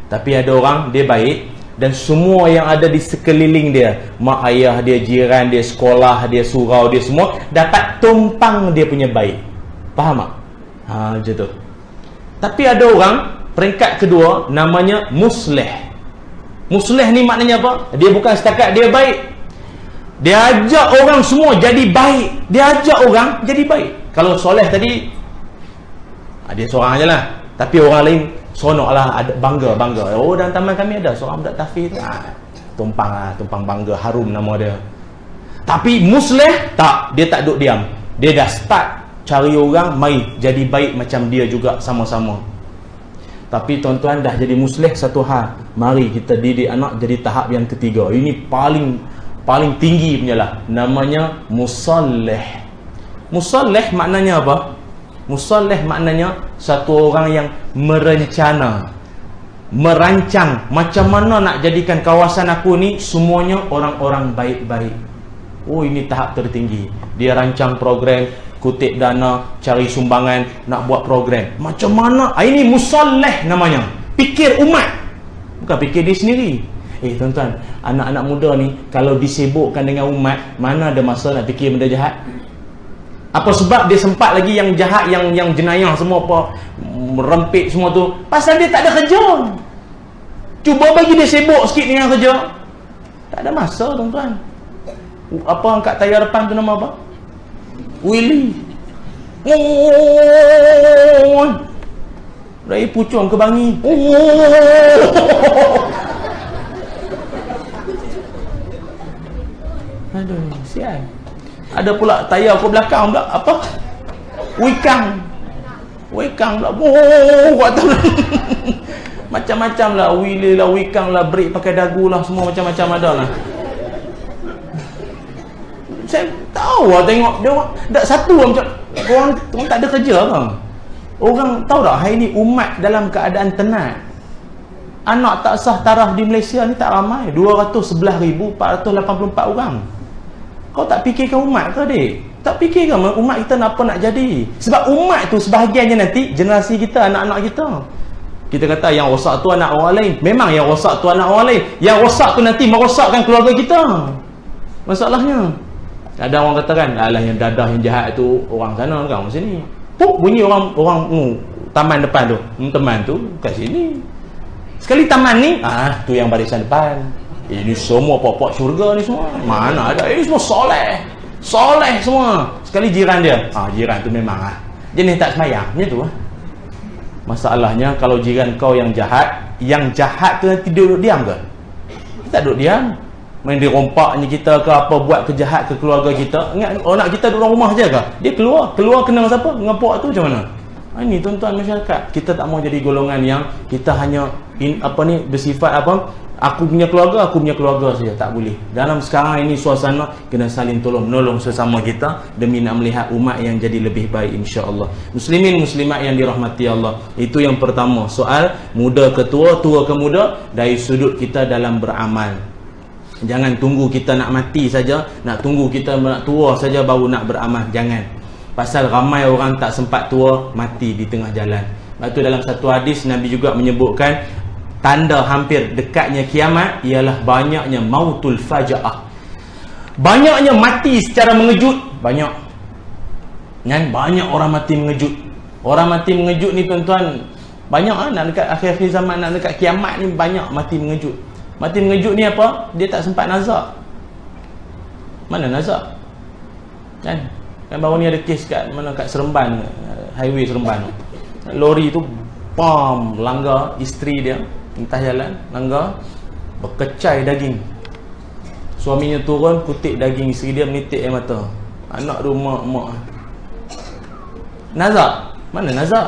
tapi ada orang dia baik dan semua yang ada di sekeliling dia mak ayah dia, jiran dia, sekolah dia, surau dia semua dapat tumpang dia punya baik faham tak? ha, macam tu tapi ada orang peringkat kedua namanya musleh musleh ni maknanya apa? dia bukan setakat dia baik dia ajak orang semua jadi baik. Dia ajak orang jadi baik. Kalau soleh tadi, ah, dia seorang je lah. Tapi orang lain seronok lah. Ada bangga, bangga. Oh, dan taman kami ada seorang budak tafi tu. Ah, tumpang lah, tumpang bangga. Harum nama dia. Tapi musleh, tak. Dia tak duduk diam. Dia dah start cari orang, mai jadi baik macam dia juga sama-sama. Tapi tuan-tuan dah jadi musleh satu hal. Mari kita didik anak jadi tahap yang ketiga. Ini paling paling tinggi punya lah. Namanya musalleh musalleh maknanya apa? Musalleh maknanya satu orang yang merencana merancang. Macam mana nak jadikan kawasan aku ni semuanya orang-orang baik-baik. Oh ini tahap tertinggi. Dia rancang program kutip dana cari sumbangan nak buat program. Macam mana? Ah, ini musalleh namanya. Fikir umat. Bukan fikir dia sendiri Eh tuan-tuan, anak-anak muda ni kalau disibukkan dengan umat, mana ada masa nak fikir benda jahat? Apa sebab dia sempat lagi yang jahat, yang yang jenayah semua apa merempit semua tu? Pasal dia tak ada kerja. Cuba bagi dia sibuk sikit dengan kerja. Tak ada masa tuan-tuan. Apa angkat tayar depan tu nama apa? Willy. Oh. Rai pucung ke bangi. Oh. [LAUGHS] Aduh, sial. Ada pula tayar ke belakang pula apa? Wikang. Wekang lah. Oh, buat tahu. [LAUGHS] macam-macam lah. Wheeler lah, wekang lah, break pakai dagu lah. Semua macam-macam ada lah. Saya tahu lah tengok. Dia orang, tak satu lah macam. Orang, orang tak ada kerja kan. Orang tahu tak hari ni umat dalam keadaan tenat. Anak tak sah taraf di Malaysia ni tak ramai. 211,484 orang. Kau tak fikirkan umat ke adik? Tak fikirkan umat kita nak apa nak jadi? Sebab umat tu sebahagiannya nanti generasi kita, anak-anak kita. Kita kata yang rosak tu anak orang lain. Memang yang rosak tu anak orang lain. Yang rosak tu nanti merosakkan keluarga kita. Masalahnya. Ada orang kata kan, alah yang dadah yang jahat tu orang sana kan, orang sini. Puk bunyi orang orang uh, taman depan tu. Hmm, teman tu kat sini. Sekali taman ni, ah tu yang barisan depan. Ini semua pokok syurga ni semua. Mana ada? Ini semua soleh. Soleh semua. Sekali jiran dia. Ah, jiran tu memang ah. Jenis tak semayang. Macam tu ah. Masalahnya kalau jiran kau yang jahat, yang jahat tu nanti duduk diam ke? Kita duduk diam. Main dia rompaknya kita ke apa buat kejahat ke keluarga kita. Ingat orang nak kita duduk rumah je ke? Dia keluar. Keluar kenal siapa? Dengan puak tu macam mana? Ha, ini tuan-tuan masyarakat. Kita tak mau jadi golongan yang kita hanya in, apa ni bersifat apa? Aku punya keluarga aku punya keluarga saja tak boleh. Dalam sekarang ini suasana kena saling tolong menolong sesama kita demi nak melihat umat yang jadi lebih baik insya-Allah. Muslimin muslimat yang dirahmati Allah. Itu yang pertama. Soal muda ke tua tua ke muda dari sudut kita dalam beramal. Jangan tunggu kita nak mati saja nak tunggu kita nak tua saja baru nak beramal. Jangan. Pasal ramai orang tak sempat tua mati di tengah jalan. Lepas tu dalam satu hadis Nabi juga menyebutkan tanda hampir dekatnya kiamat ialah banyaknya mautul fajaah. Banyaknya mati secara mengejut. Banyak. Kan? Banyak orang mati mengejut. Orang mati mengejut ni tuan-tuan banyak lah nak dekat akhir-akhir zaman nak dekat kiamat ni banyak mati mengejut. Mati mengejut ni apa? Dia tak sempat nazak. Mana nazak? Kan? Kan baru ni ada kes kat mana kat Seremban highway Seremban lori tu pam langgar isteri dia entah jalan langgar berkecai daging. Suaminya turun kutip daging isteri dia menitik air mata. Anak tu mak mak. Nazak. Mana nazak?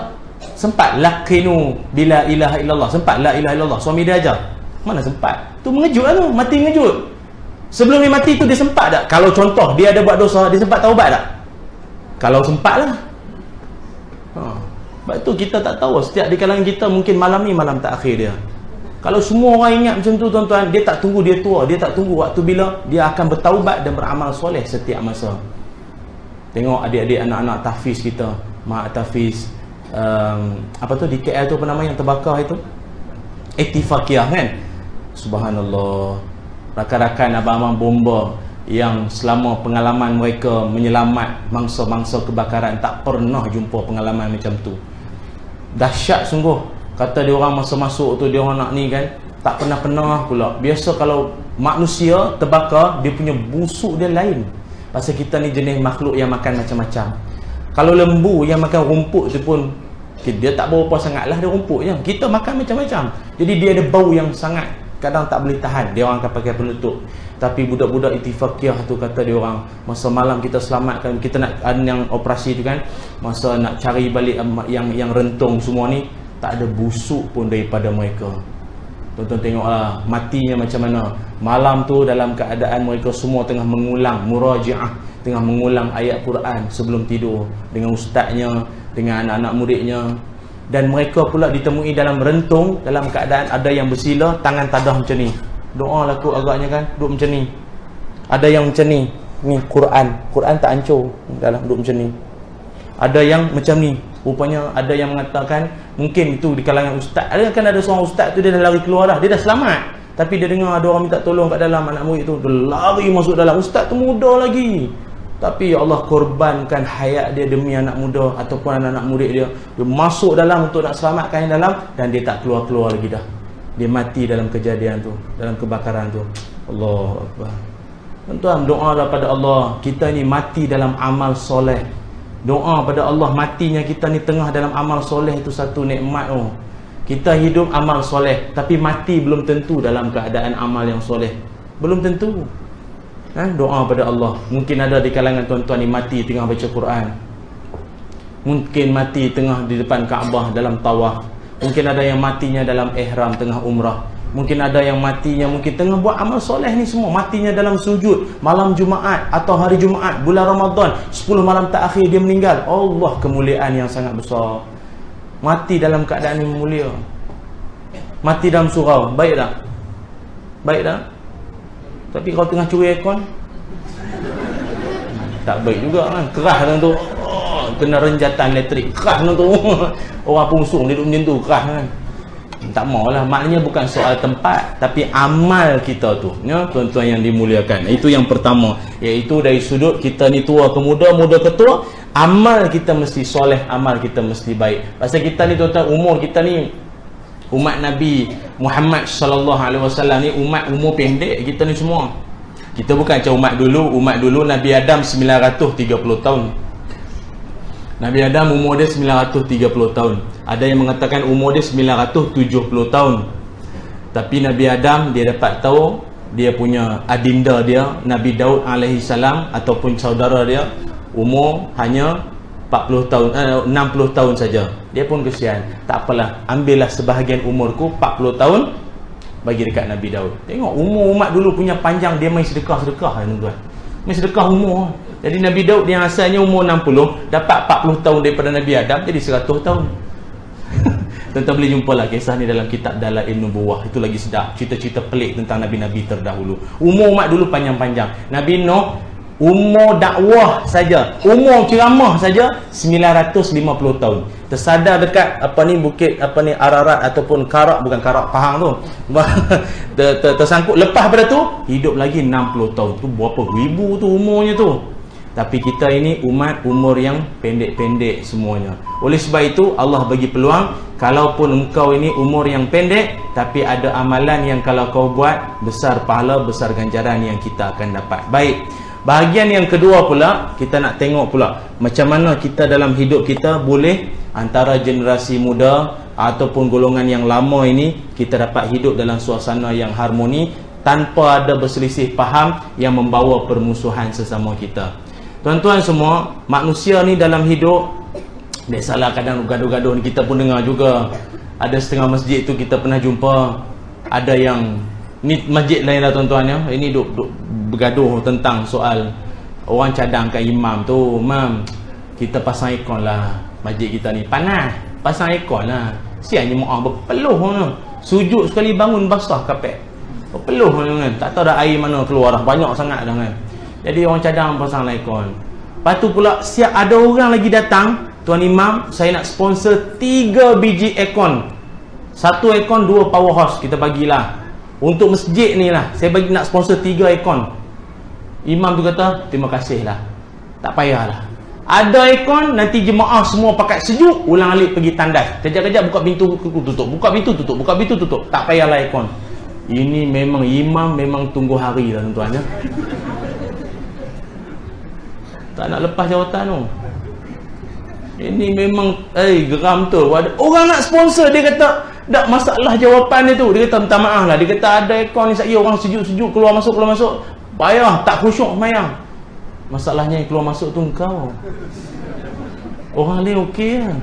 Sempat lakinu bila ilaha illallah. Sempat la ilaha illallah. Suami dia ajar. Mana sempat? Tu mengejut lah tu. Mati mengejut. Sebelum dia mati tu dia sempat tak? Kalau contoh dia ada buat dosa dia sempat taubat tak? Kalau sempat lah. Ha. sebab tu kita tak tahu. Setiap di kalangan kita mungkin malam ni malam tak akhir dia kalau semua orang ingat macam tu tuan-tuan, dia tak tunggu dia tua, dia tak tunggu waktu bila dia akan bertaubat dan beramal soleh setiap masa. Tengok adik-adik anak-anak tahfiz kita, mak tahfiz um, apa tu di KL tu apa nama yang terbakar itu? Etifakiah kan? Subhanallah. Rakan-rakan abang-abang bomba yang selama pengalaman mereka menyelamat mangsa-mangsa kebakaran tak pernah jumpa pengalaman macam tu. Dahsyat sungguh kata dia orang masa masuk tu dia orang nak ni kan tak pernah pernah pula. Biasa kalau manusia terbakar dia punya busuk dia lain. Pasal kita ni jenis makhluk yang makan macam-macam. Kalau lembu yang makan rumput tu pun dia tak berapa sangat lah dia rumput je. Kita makan macam-macam. Jadi dia ada bau yang sangat. Kadang tak boleh tahan. Dia orang akan pakai penutup. Tapi budak-budak itifakiyah tu kata dia orang masa malam kita selamatkan kita nak yang operasi tu kan masa nak cari balik yang yang rentung semua ni tak ada busuk pun daripada mereka. Tuan-tuan tengoklah matinya macam mana? Malam tu dalam keadaan mereka semua tengah mengulang murajaah tengah mengulang ayat Quran sebelum tidur dengan ustaznya dengan anak-anak muridnya. Dan mereka pula ditemui dalam rentung dalam keadaan ada yang bersila tangan tadah macam ni. Doa laku agaknya kan duduk macam ni. Ada yang macam ni ni Quran. Quran tak hancur dalam duduk macam ni. Ada yang macam ni rupanya ada yang mengatakan mungkin itu di kalangan ustaz. Ada kan ada seorang ustaz tu dia dah lari keluar dah dia dah selamat. Tapi dia dengar ada orang minta tolong kat dalam anak murid tu dia lari masuk dalam. Ustaz tu muda lagi. Tapi ya Allah korbankan hayat dia demi anak muda ataupun anak-anak murid dia. Dia masuk dalam untuk nak selamatkan yang dalam dan dia tak keluar-keluar lagi dah. Dia mati dalam kejadian tu dalam kebakaran tu. Allah Akbar. Tuan-tuan doa pada Allah kita ni mati dalam amal soleh doa pada Allah matinya kita ni tengah dalam amal soleh itu satu nikmat oh. kita hidup amal soleh tapi mati belum tentu dalam keadaan amal yang soleh belum tentu ha? doa pada Allah mungkin ada di kalangan tuan-tuan ni mati tengah baca Quran Mungkin mati tengah di depan Kaabah dalam tawaf. Mungkin ada yang matinya dalam ihram tengah umrah. Mungkin ada yang matinya mungkin tengah buat amal soleh ni semua. Matinya dalam sujud malam Jumaat atau hari Jumaat bulan Ramadan. 10 malam terakhir dia meninggal. Allah kemuliaan yang sangat besar. Mati dalam keadaan yang mulia. Mati dalam surau. Baik tak? Baik tak? Tapi kalau tengah curi aircon tak baik juga kan. Kerah kan tu. Oh, kena renjatan elektrik. Kerah kan tu. [LAUGHS] Orang pungsung duduk macam tu. Kerah kan tak maulah. Maknanya bukan soal tempat tapi amal kita tu. Ya tuan-tuan yang dimuliakan. Itu yang pertama. Iaitu dari sudut kita ni tua ke muda muda ke tua amal kita mesti soleh amal kita mesti baik. Pasal kita ni tuan-tuan umur kita ni umat Nabi Muhammad sallallahu alaihi wasallam ni umat umur pendek kita ni semua. Kita bukan macam umat dulu. Umat dulu Nabi Adam 930 tahun Nabi Adam umur dia 930 tahun. Ada yang mengatakan umur dia 970 tahun. Tapi Nabi Adam dia dapat tahu dia punya adinda dia Nabi Daud salam ataupun saudara dia umur hanya 40 tahun eh, 60 tahun saja. Dia pun kesian. Tak apalah, ambillah sebahagian umurku 40 tahun bagi dekat Nabi Daud. Tengok umur umat dulu punya panjang dia main sedekah-sedekah. Main sedekah umur. Jadi Nabi Daud yang asalnya umur 60 dapat 40 tahun daripada Nabi Adam jadi 100 tahun. [LAUGHS] Tentang boleh jumpalah kisah ni dalam kitab Dalail Nubuwah. Itu lagi sedap. Cerita-cerita pelik tentang Nabi-Nabi terdahulu. Umur umat dulu panjang-panjang. Nabi Nuh umur dakwah saja, umur ceramah saja 950 tahun. Tersadar dekat apa ni bukit apa ni Ararat ataupun Karak bukan Karak Pahang tu. [LAUGHS] Tersangkut lepas pada tu hidup lagi 60 tahun. Tu berapa ribu tu umurnya tu. Tapi kita ini umat umur yang pendek-pendek semuanya. Oleh sebab itu Allah bagi peluang kalaupun engkau ini umur yang pendek tapi ada amalan yang kalau kau buat besar pahala, besar ganjaran yang kita akan dapat. Baik. Bahagian yang kedua pula kita nak tengok pula macam mana kita dalam hidup kita boleh antara generasi muda ataupun golongan yang lama ini kita dapat hidup dalam suasana yang harmoni tanpa ada berselisih faham yang membawa permusuhan sesama kita. Tuan-tuan semua, manusia ni dalam hidup Biasalah kadang gaduh-gaduh kita pun dengar juga. Ada setengah masjid tu kita pernah jumpa. Ada yang Ni masjid lain lah tuan-tuan ya. Ini duk, duk bergaduh tentang soal Orang cadangkan imam tu. Imam Kita pasang ikon lah. Masjid kita ni Panas Pasang ikon lah. Sianya mu'ah berpeluh mana Sujud sekali bangun basah kapek. Berpeluh kan. Tak tahu dah air mana keluar dah. Banyak sangat dah kan jadi orang cadang pasang laikon. Lepas tu pula siap ada orang lagi datang, tuan imam, saya nak sponsor 3 biji aircon. Satu aircon, dua power house kita bagilah. Untuk masjid ni lah, saya bagi nak sponsor 3 aircon. Imam tu kata, terima kasih lah. Tak payahlah. Ada aircon, nanti jemaah semua pakai sejuk, ulang alik pergi tandas. Kejap-kejap buka pintu tutup, buka pintu tutup, buka pintu tutup. Tak payahlah aircon. Ini memang imam memang tunggu hari lah tuan-tuan ya tak nak lepas jawatan tu. Ini memang eh geram tu. Orang nak sponsor dia kata tak masalah jawapan dia tu. Dia kata minta maaf lah. Dia kata ada ekor ni saya orang sejuk-sejuk keluar masuk keluar masuk. Payah tak khusyuk semayang masalahnya yang keluar masuk tu kau orang lain okey lah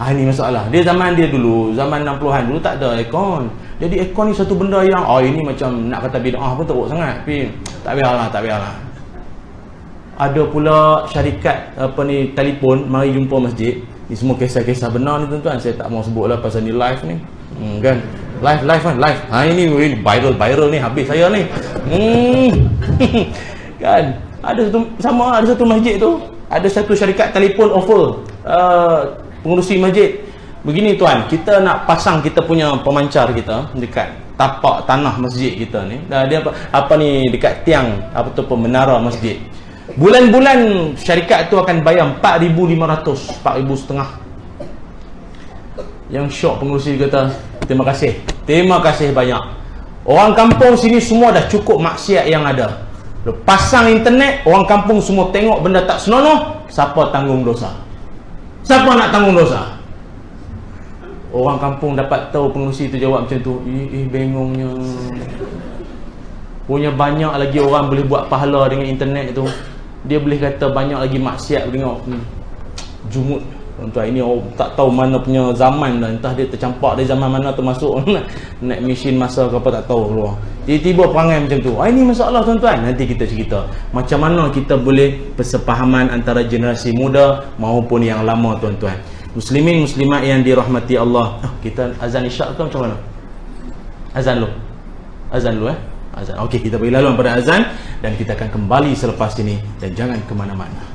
ha, ini masalah. Dia zaman dia dulu zaman 60-an dulu tak ada aircon jadi aircon ni satu benda yang oh ini macam nak kata bid'ah pun teruk sangat tapi tak biarlah tak biarlah ada pula syarikat apa ni telefon mari jumpa masjid. Ni semua kisah-kisah benar ni tuan-tuan. Saya tak mau sebut lah pasal ni live ni. Hmm, kan? Live live kan? Live. Ha ini viral viral ni. Habis saya ni. Hmm. [LAUGHS] kan? Ada satu sama ada satu masjid tu. Ada satu syarikat telefon offer uh, pengurusi masjid. Begini tuan kita nak pasang kita punya pemancar kita dekat tapak tanah masjid kita ni. Dia apa, apa ni dekat tiang apa tu menara masjid Bulan-bulan syarikat tu akan bayar 4,500 4,000 setengah. Yang syok pengurusi kata Terima kasih Terima kasih banyak. Orang kampung sini semua dah cukup maksiat yang ada. Pasang internet Orang kampung semua tengok benda tak senonoh Siapa tanggung dosa? Siapa nak tanggung dosa? Orang kampung dapat tahu pengurusi tu jawab macam tu Ih, ih bengongnya Punya banyak lagi orang boleh buat pahala dengan internet tu dia boleh kata banyak lagi maksiat tengok hmm, jumut Tuan-tuan ini oh, tak tahu mana punya zaman dah. Entah dia tercampak dari zaman mana termasuk [LAUGHS] naik mesin masa ke apa tak tahu keluar. Tiba-tiba perangai macam tu. Ah, ini masalah tuan-tuan. Nanti kita cerita. Macam mana kita boleh persepahaman antara generasi muda maupun yang lama tuan-tuan. Muslimin muslimat yang dirahmati Allah. Ah, kita azan isyak ke macam mana? Azan lu. Azan lu eh. Azan. Okey, kita bagi laluan pada azan dan kita akan kembali selepas ini dan jangan ke mana-mana.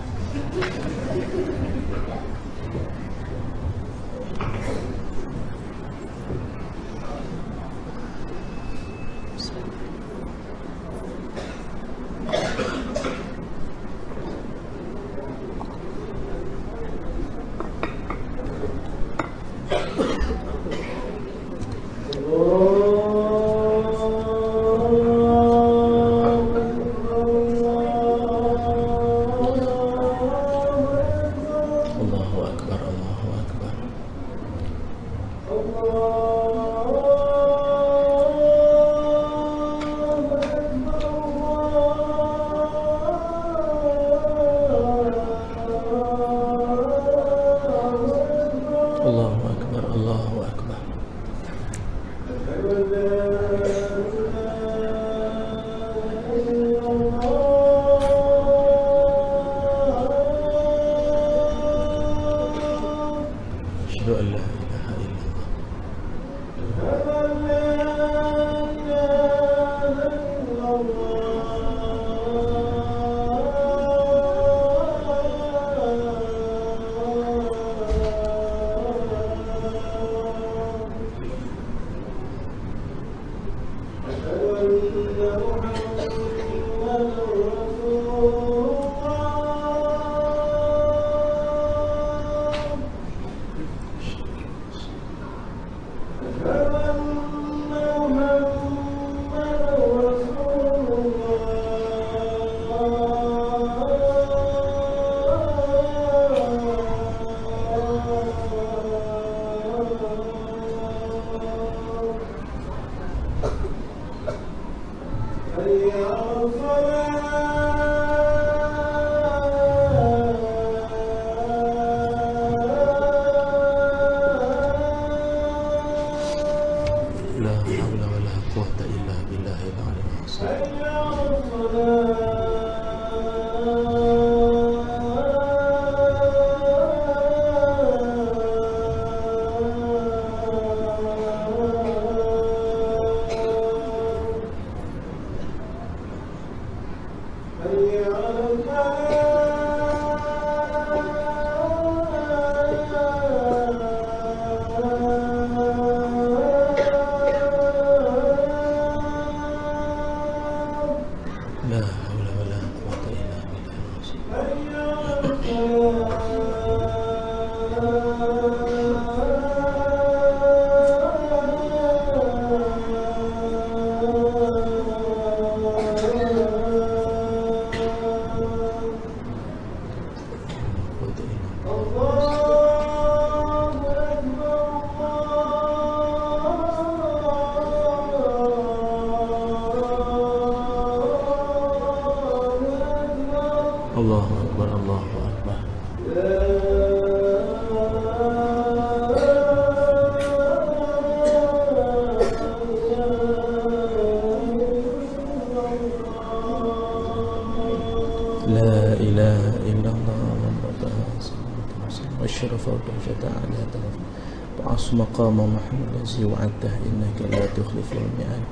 مقام محمود الذي وعدته إنك لا تخلف الميعاد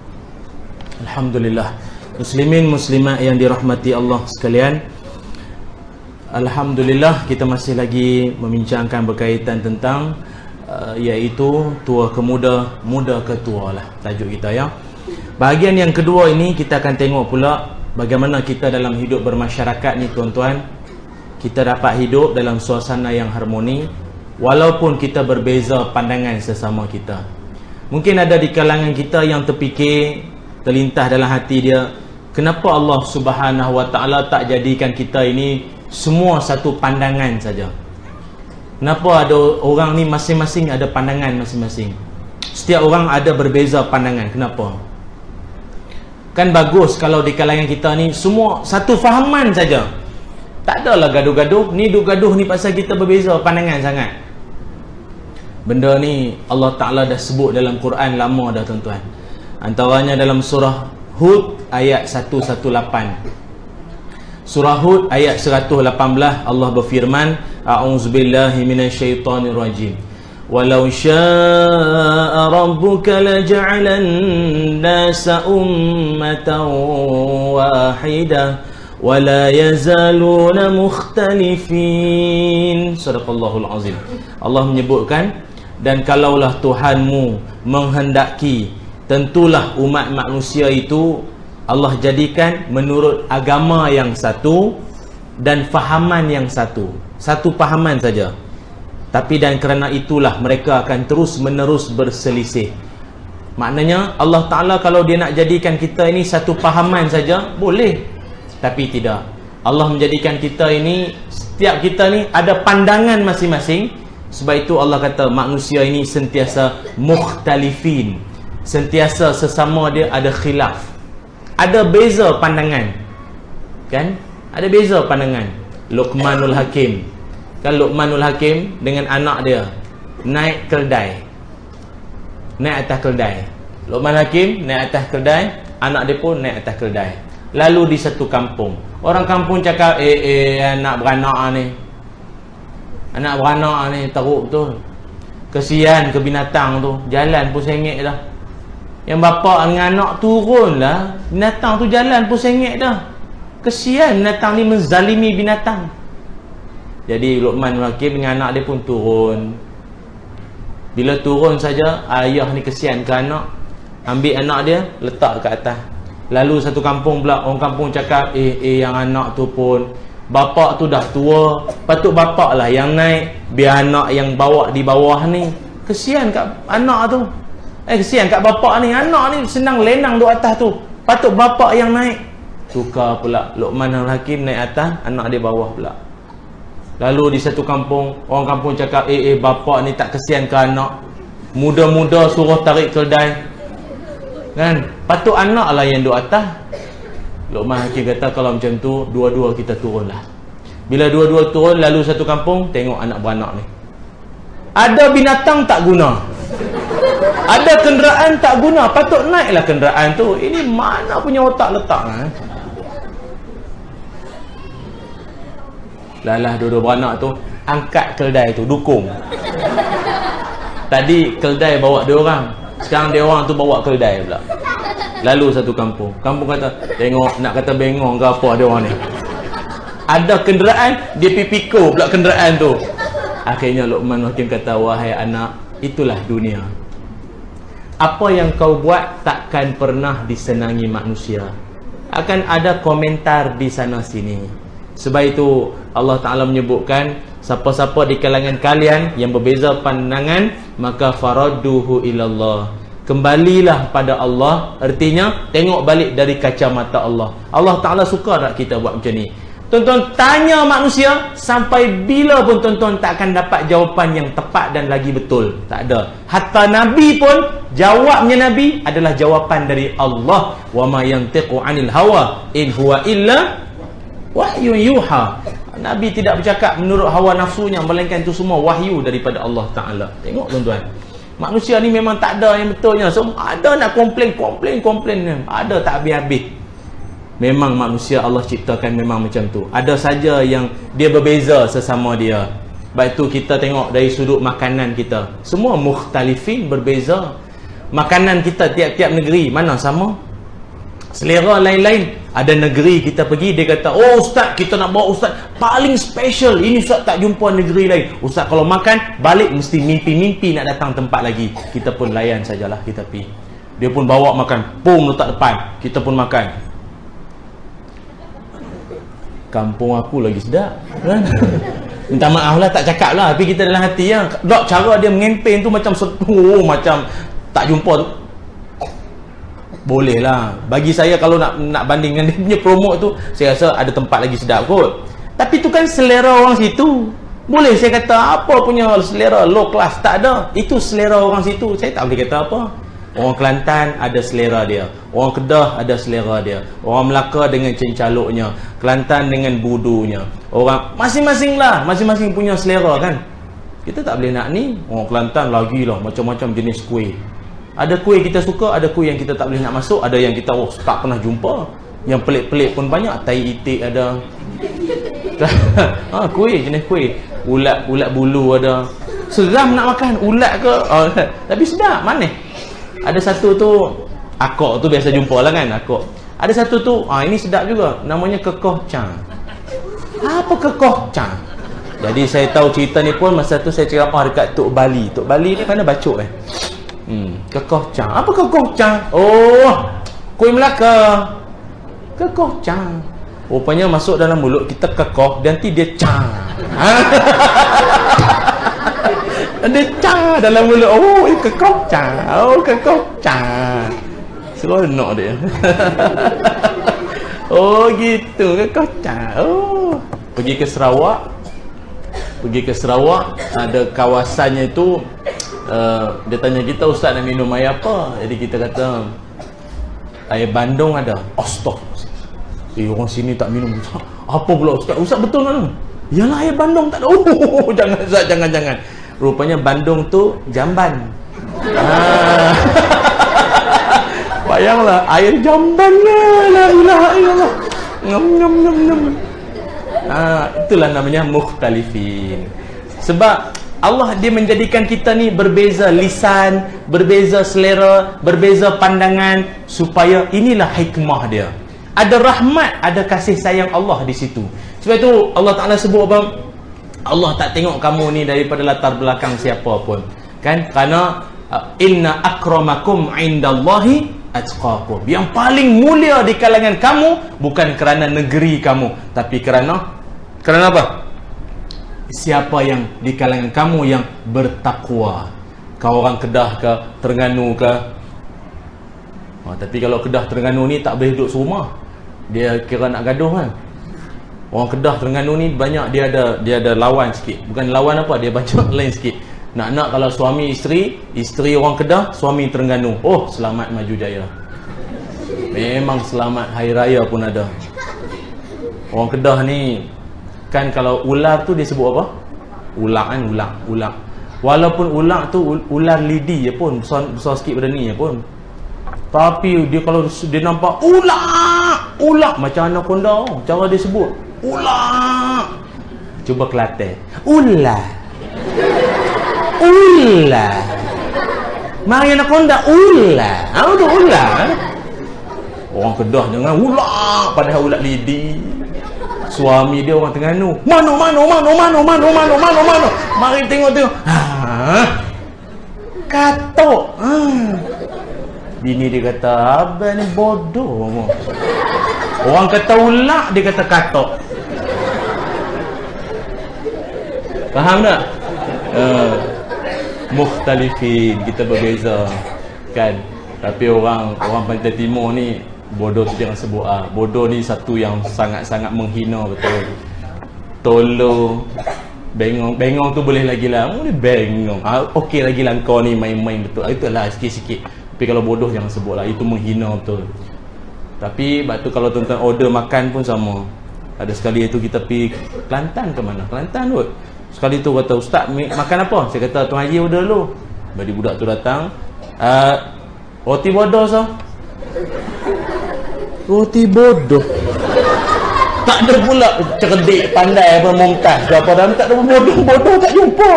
Alhamdulillah Muslimin muslimat yang dirahmati Allah sekalian Alhamdulillah kita masih lagi membincangkan berkaitan tentang uh, Iaitu tua ke muda, muda ke tua lah Tajuk kita ya Bahagian yang kedua ini kita akan tengok pula Bagaimana kita dalam hidup bermasyarakat ni tuan-tuan Kita dapat hidup dalam suasana yang harmoni walaupun kita berbeza pandangan sesama kita. Mungkin ada di kalangan kita yang terfikir terlintas dalam hati dia kenapa Allah subhanahu wa ta'ala tak jadikan kita ini semua satu pandangan saja? Kenapa ada orang ni masing-masing ada pandangan masing-masing? Setiap orang ada berbeza pandangan. Kenapa? Kan bagus kalau di kalangan kita ni semua satu fahaman saja. Tak adalah gaduh-gaduh. Ni gaduh ni pasal kita berbeza pandangan sangat Benda ni Allah Ta'ala dah sebut dalam Quran lama dah tuan-tuan. Antaranya dalam surah Hud ayat 118. Surah Hud ayat 118 Allah berfirman, A'udzubillahi minasyaitonirrajim. Walau syaa rabbuka laja'alan nasa ummatan wahidah wala yazaluna mukhtalifin. Sadaqallahul azim. Allah menyebutkan dan kalaulah Tuhanmu menghendaki tentulah umat manusia itu Allah jadikan menurut agama yang satu dan fahaman yang satu. Satu fahaman saja. Tapi dan kerana itulah mereka akan terus menerus berselisih. Maknanya Allah Ta'ala kalau dia nak jadikan kita ini satu fahaman saja boleh. Tapi tidak. Allah menjadikan kita ini setiap kita ni ada pandangan masing-masing sebab itu Allah kata manusia ini sentiasa mukhtalifin. Sentiasa sesama dia ada khilaf. Ada beza pandangan. Kan? Ada beza pandangan. Luqmanul Hakim. Kan Luqmanul Hakim dengan anak dia naik keldai. Naik atas keldai. Luqman Hakim naik atas keldai, anak dia pun naik atas keldai. Lalu di satu kampung. Orang kampung cakap, "Eh eh anak beranak ni, Anak beranak ni teruk betul. Kesian ke binatang tu. Jalan pun sengit dah. Yang bapa dengan anak turun lah Binatang tu jalan pun sengit dah. Kesian binatang ni menzalimi binatang. Jadi Luqman Hakim dengan anak dia pun turun. Bila turun saja Ayah ni kesian ke anak. Ambil anak dia Letak ke atas. Lalu satu kampung pula Orang kampung cakap Eh eh yang anak tu pun Bapak tu dah tua Patut bapak lah yang naik Biar anak yang bawa di bawah ni. Kesian kat anak tu. Eh kesian kat bapak ni. Anak ni senang lenang duduk atas tu. Patut bapak yang naik. Tukar pula Luqman al-Hakim naik atas Anak dia bawah pula. Lalu di satu kampung Orang kampung cakap Eh eh bapak ni tak kesian ke anak? Muda-muda suruh tarik keldai Kan? Patut anak lah yang duduk atas Luqman Hakim kata kalau macam tu dua-dua kita turunlah. Bila dua-dua turun lalu satu kampung tengok anak beranak ni. Ada binatang tak guna. Ada kenderaan tak guna. Patut naiklah kenderaan tu. Ini mana punya otak letak eh? Lalah dua-dua beranak tu angkat keldai tu dukung. Tadi keldai bawa dia orang. Sekarang dia orang tu bawa keldai pula. Lalu satu kampung. Kampung kata, tengok nak kata bengong ke apa ada orang ni. Ada kenderaan, dia pipiko pula kenderaan tu. Akhirnya Luqman Hakim kata, wahai anak, itulah dunia. Apa yang kau buat takkan pernah disenangi manusia. Akan ada komentar di sana sini. Sebab itu Allah Ta'ala menyebutkan, siapa-siapa di kalangan kalian yang berbeza pandangan, maka faraduhu ilallah kembalilah pada Allah. Artinya tengok balik dari kacamata Allah. Allah Ta'ala suka tak kita buat macam ni? Tuan-tuan tanya manusia sampai bila pun tuan-tuan tak akan dapat jawapan yang tepat dan lagi betul. Tak ada. Hatta Nabi pun jawabnya Nabi adalah jawapan dari Allah. Wa ma yantiqu anil hawa in huwa illa wahyu yuha. Nabi tidak bercakap menurut hawa nafsunya melainkan itu semua wahyu daripada Allah Ta'ala. Tengok tuan-tuan Manusia ni memang tak ada yang betulnya. So, ada nak komplain, komplain, komplain. Ada tak habis-habis. Memang manusia Allah ciptakan memang macam tu. Ada saja yang dia berbeza sesama dia. Sebab itu kita tengok dari sudut makanan kita. Semua mukhtalifin berbeza. Makanan kita tiap-tiap negeri mana sama? Selera lain-lain. Ada negeri kita pergi dia kata oh ustaz kita nak bawa ustaz. Paling special ini ustaz tak jumpa negeri lain. Ustaz kalau makan balik mesti mimpi-mimpi nak datang tempat lagi. Kita pun layan sajalah kita pergi. Dia pun bawa makan pum letak depan kita pun makan. Kampung aku lagi sedap kan? [LAUGHS] Minta maaf lah tak cakap lah tapi kita dalam hati ya. dok cara dia mengempen tu macam oh, macam tak jumpa boleh lah bagi saya kalau nak nak banding dengan [LAUGHS] dia punya promote tu saya rasa ada tempat lagi sedap kot. Tapi tu kan selera orang situ. Boleh saya kata apa punya selera? Low class tak ada. Itu selera orang situ. Saya tak boleh kata apa. Orang Kelantan ada selera dia. Orang Kedah ada selera dia. Orang Melaka dengan cincaluknya Kelantan dengan budunya. Orang masing-masing lah. Masing-masing punya selera kan. Kita tak boleh nak ni. Orang Kelantan lagi lah. Macam-macam jenis kuih ada kuih kita suka ada kuih yang kita tak boleh nak masuk ada yang kita oh tak pernah jumpa. Yang pelik-pelik pun banyak tai itik ada. [LAUGHS] Ha, kuih jenis kuih. Ulat ulat bulu ada. Seram nak makan ulat ke? Oh, tapi sedap manis. Ada satu tu akok tu biasa jumpa lah kan akok. Ada satu tu ah ini sedap juga. Namanya kekoh cang. Apa kekoh cang? Jadi saya tahu cerita ni pun masa tu saya ceramah dekat Tok Bali. Tok Bali ni mana bacuk eh Hmm, kekoh cang. Apa kekoh cang? Oh, kuih Melaka. Kekoh cang. Rupanya masuk dalam mulut kita kekoh dan nanti dia cang. [LAUGHS] dia cang dalam mulut. Oh, ini kekoh cang. Oh, kekoh cang. Seronok dia. [LAUGHS] oh, gitu. Kekoh cang. Oh. Pergi ke Sarawak. Pergi ke Sarawak. Ada kawasannya itu uh, dia tanya kita ustaz nak minum air apa? Jadi kita kata air bandung ada. Astaghfirullah eh orang sini tak minum. [LAUGHS] Apa pula ustaz? Ustaz betul kan? Yalah air bandung tak ada. [LAUGHS] Oh jangan ustaz jangan jangan. Rupanya bandung tu jamban. [LAUGHS] Ah. bayanglah air jamban lah. La ilaha illallah. Ngam ngam ngam ngam. Ah itulah namanya mukhtalifin. Sebab Allah dia menjadikan kita ni berbeza lisan, berbeza selera, berbeza pandangan supaya inilah hikmah dia. Ada rahmat, ada kasih sayang Allah di situ. Sebab itu Allah Taala sebut apa? Allah tak tengok kamu ni daripada latar belakang siapa pun. Kan? Karena uh, inna akramakum indallahi atqakum. Yang paling mulia di kalangan kamu bukan kerana negeri kamu, tapi kerana kerana apa? Siapa yang di kalangan kamu yang bertakwa? Kau orang Kedah ke Terengganu ke? Ha, tapi kalau Kedah Terengganu ni tak boleh duduk serumah. Dia kira nak gaduh kan? Orang Kedah Terengganu ni banyak dia ada dia ada lawan sikit. Bukan lawan apa dia banyak [LAUGHS] lain sikit. Nak-nak kalau suami isteri isteri orang Kedah suami Terengganu. Oh selamat maju jaya. Memang selamat hari raya pun ada. Orang Kedah ni kan kalau ular tu dia sebut apa? Ular kan ular ular. Walaupun ular tu ular lidi ya pun besar, besar sikit pada ni ya pun. Tapi dia kalau dia nampak ular ular macam anaconda cara dia sebut ular. Cuba kelatih ular. Ular. Mari anaconda ular. Apa tu ular orang kedah jangan ular. Padahal ular lidi Suami dia orang Terengganu. Mano, mano, mano, mano, mano, mano, mano, mano. Mari tengok tengok. Ha. Katok. Ha. Bini dia kata, abang ni bodoh. Orang kata ulak, dia kata katok. Faham tak? Uh, mukhtalifin, kita berbeza. Kan? Tapi orang orang Pantai Timur ni bodoh tu jangan sebut ah. Bodoh ni satu yang sangat-sangat menghina betul. Tolo bengong bengong tu boleh lagi lah. Boleh bengong. Ah okey lagi lah kau ni main-main betul. Ah, itulah sikit-sikit. Tapi kalau bodoh jangan sebut lah. Itu menghina betul. Tapi batu kalau tuan-tuan order makan pun sama. Ada sekali itu kita pergi Kelantan ke mana? Kelantan kot. Sekali tu kata ustaz makan apa? Saya kata tuan haji order dulu. Bagi budak tu datang. Uh, roti bodoh so. Roti bodoh. Tak ada pula cerdik pandai apa mungkas ke apa. Dalam tak ada bodoh bodoh tak jumpa.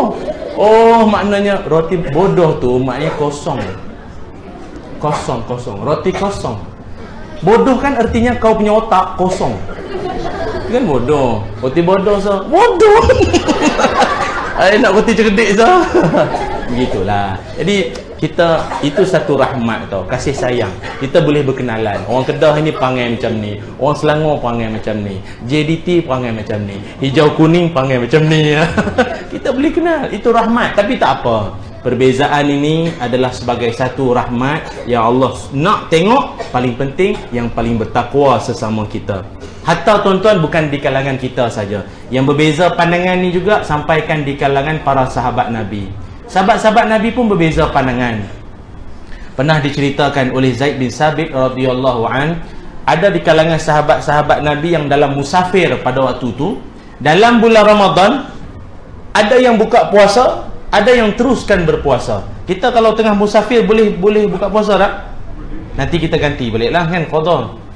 Oh maknanya roti bodoh tu maknanya kosong. Kosong kosong. Roti kosong. Bodoh kan artinya kau punya otak kosong. Kan bodoh. Roti bodoh so Bodoh. [LAUGHS] Ay, nak roti cerdik so Begitulah. Jadi kita itu satu rahmat tau. Kasih sayang. Kita boleh berkenalan. Orang Kedah ini panggil macam ni. Orang Selangor panggil macam ni. JDT panggil macam ni. Hijau kuning panggil macam ni. [LAUGHS] Kita boleh kenal. Itu rahmat. Tapi tak apa. Perbezaan ini adalah sebagai satu rahmat yang Allah nak tengok paling penting yang paling bertakwa sesama kita. Hatta tuan-tuan bukan di kalangan kita saja. Yang berbeza pandangan ni juga sampaikan di kalangan para sahabat Nabi Sahabat-sahabat Nabi pun berbeza pandangan. Pernah diceritakan oleh Zaid bin Sabit radhiyallahu an, ada di kalangan sahabat-sahabat Nabi yang dalam musafir pada waktu itu, dalam bulan Ramadan ada yang buka puasa ada yang teruskan berpuasa. Kita kalau tengah musafir boleh boleh buka puasa tak? Nanti kita ganti baliklah kan qada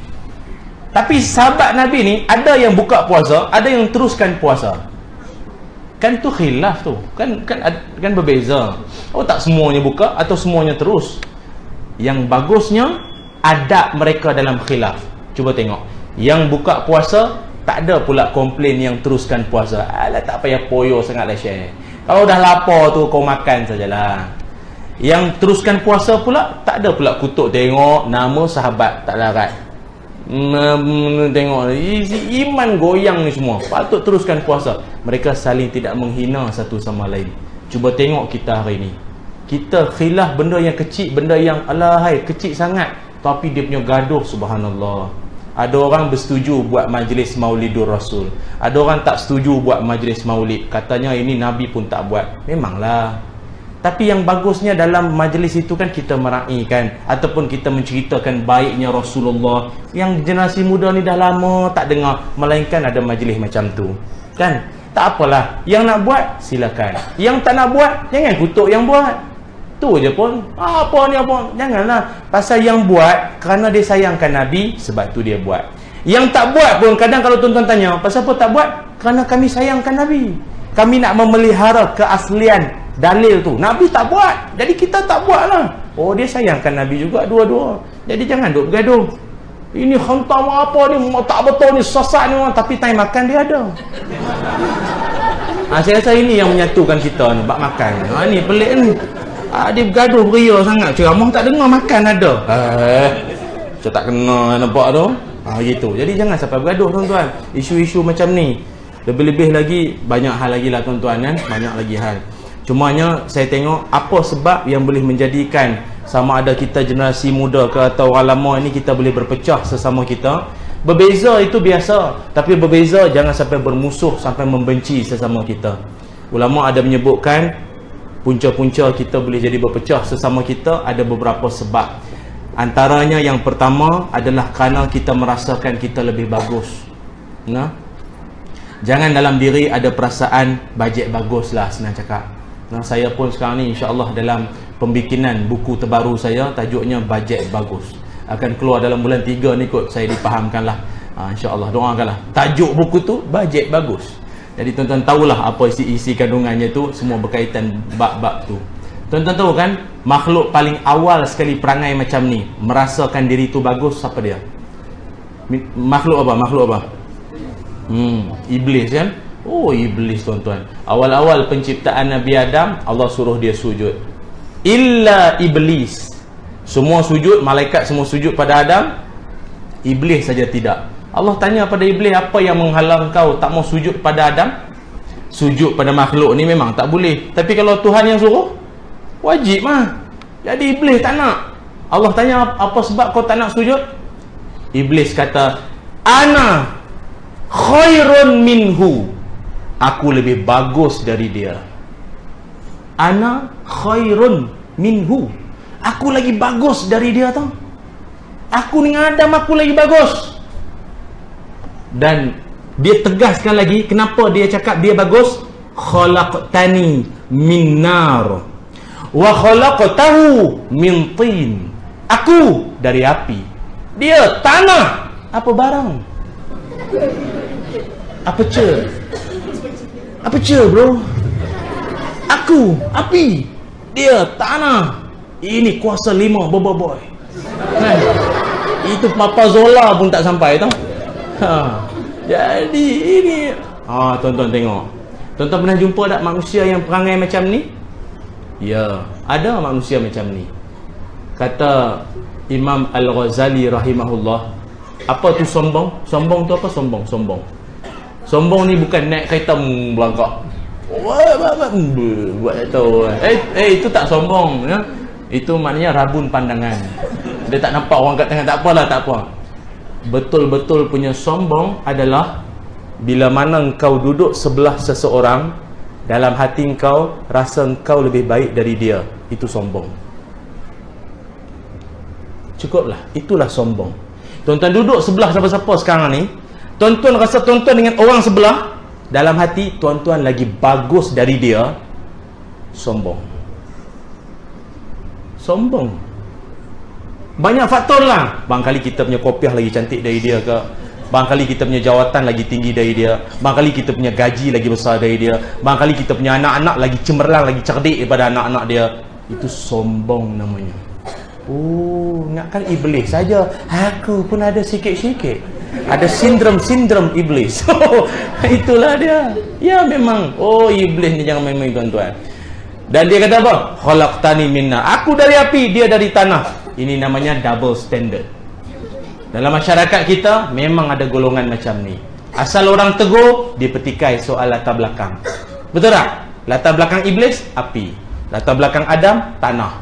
tapi sahabat Nabi ni ada yang buka puasa ada yang teruskan puasa kan tu khilaf tu. Kan kan kan berbeza. Oh tak semuanya buka atau semuanya terus. Yang bagusnya adab mereka dalam khilaf. Cuba tengok. Yang buka puasa tak ada pula komplain yang teruskan puasa. Alah tak payah poyo sangatlah share kalau dah lapar tu kau makan sajalah. Yang teruskan puasa pula tak ada pula kutuk tengok nama sahabat tak larat tengok iman goyang ni semua. Patut teruskan puasa. Mereka saling tidak menghina satu sama lain. Cuba tengok kita hari ni. Kita khilaf benda yang kecil benda yang alahai kecil sangat. Tapi dia punya gaduh subhanallah. Ada orang bersetuju buat majlis maulidur rasul. Ada orang tak setuju buat majlis maulid. Katanya ini nabi pun tak buat. Memanglah tapi yang bagusnya dalam majlis itu kan kita meraihkan ataupun kita menceritakan baiknya Rasulullah. Yang generasi muda ni dah lama tak dengar melainkan ada majlis macam tu. Kan? Tak apalah yang nak buat silakan. Yang tak nak buat jangan kutuk yang buat. Tu je pun. Apa ni apa? Janganlah. Pasal yang buat kerana dia sayangkan Nabi sebab tu dia buat. Yang tak buat pun kadang kalau tuan-tuan tanya pasal apa tak buat? Kerana kami sayangkan Nabi. Kami nak memelihara keaslian dalil tu. Nabi tak buat. Jadi kita tak buat lah oh dia sayangkan Nabi juga dua-dua. Jadi jangan duk bergaduh. Ini hantam apa ni? Tak betul ni. Sesat ni tapi time makan dia ada. Ha, saya rasa ini yang menyatukan kita ni. Bak makan. Ha, ni pelik ni. Ah, dia bergaduh beria sangat. Ceramah tak dengar makan ada. Eh. Macam tak kena nampak tu. Ah, gitu. Jadi jangan sampai bergaduh tuan-tuan. Isu-isu macam ni. Lebih-lebih lagi banyak hal lagi lah tuan-tuan kan? Banyak lagi hal cumanya saya tengok apa sebab yang boleh menjadikan sama ada kita generasi muda ke atau orang lama ini kita boleh berpecah sesama kita. Berbeza itu biasa tapi berbeza jangan sampai bermusuh sampai membenci sesama kita. Ulama ada menyebutkan punca-punca kita boleh jadi berpecah sesama kita ada beberapa sebab. Antaranya yang pertama adalah kerana kita merasakan kita lebih bagus. Nah? jangan dalam diri ada perasaan bajet bagus lah senang cakap saya pun sekarang ni insyaAllah dalam pembikinan buku terbaru saya tajuknya bajet bagus akan keluar dalam bulan 3 ni kot saya dipahamkan lah ha, insyaAllah doakan lah tajuk buku tu bajet bagus jadi tuan-tuan tahulah apa isi-isi kandungannya tu semua berkaitan bab-bab tu. Tuan-tuan tahu kan makhluk paling awal sekali perangai macam ni merasakan diri tu bagus siapa dia? Makhluk apa? Makhluk apa? Hmm, iblis kan? Oh, iblis tuan-tuan. Awal-awal penciptaan Nabi Adam, Allah suruh dia sujud. Illa iblis. Semua sujud, malaikat semua sujud pada Adam. Iblis saja tidak. Allah tanya pada iblis apa yang menghalang kau tak mau sujud pada Adam sujud pada makhluk ni memang tak boleh tapi kalau Tuhan yang suruh wajib mah jadi iblis tak nak Allah tanya apa sebab kau tak nak sujud iblis kata ana khairun minhu aku lebih bagus dari dia. Ana khairun minhu. Aku lagi bagus dari dia tau. Aku dengan Adam aku lagi bagus. Dan dia tegaskan lagi kenapa dia cakap dia bagus? Khalaqtani min nar. Wa khalaqtahu min tin. Aku dari api. Dia tanah. Apa barang? Apa ce apa ce bro? Aku api. Dia tanah. Ini kuasa lima bobo boy. Kan? Itu papa zola pun tak sampai tau. Ha. Jadi ini. Ha, Tuan-tuan tengok. Tuan-tuan pernah jumpa tak manusia yang perangai macam ni? Ya Ada manusia macam ni. Kata Imam Al-Ghazali rahimahullah Apa tu sombong? Sombong tu apa? Sombong? Sombong Sombong ni bukan naik kereta belangkak. Buat tahu. Eh, eh itu tak sombong ya? Itu maknanya rabun pandangan. Dia tak nampak orang kat tengah Tak apalah tak apa. Betul-betul punya sombong adalah bila mana engkau duduk sebelah seseorang dalam hati engkau rasa engkau lebih baik dari dia. Itu sombong. Cukuplah itulah sombong. Tuan-tuan duduk sebelah siapa-siapa sekarang ni tuan-tuan rasa tuan-tuan dengan orang sebelah dalam hati tuan-tuan lagi bagus dari dia sombong. Sombong. Banyak faktor lah. Barangkali kita punya kopiah lagi cantik dari dia ke? Barangkali kita punya jawatan lagi tinggi dari dia? Barangkali kita punya gaji lagi besar dari dia? Barangkali kita punya anak-anak lagi cemerlang lagi cerdik daripada anak-anak dia? Itu sombong namanya. Oh ingatkan iblis saja. Aku pun ada sikit-sikit ada sindrom-sindrom iblis. [LAUGHS] Itulah dia. Ya memang. Oh iblis ni jangan main-main tuan-tuan. Dan dia kata apa? Khalaqtani minna. Aku dari api dia dari tanah. Ini namanya double standard. Dalam masyarakat kita memang ada golongan macam ni. Asal orang tegur dia petikai soal latar belakang. Betul tak? Latar belakang iblis api. Latar belakang Adam tanah.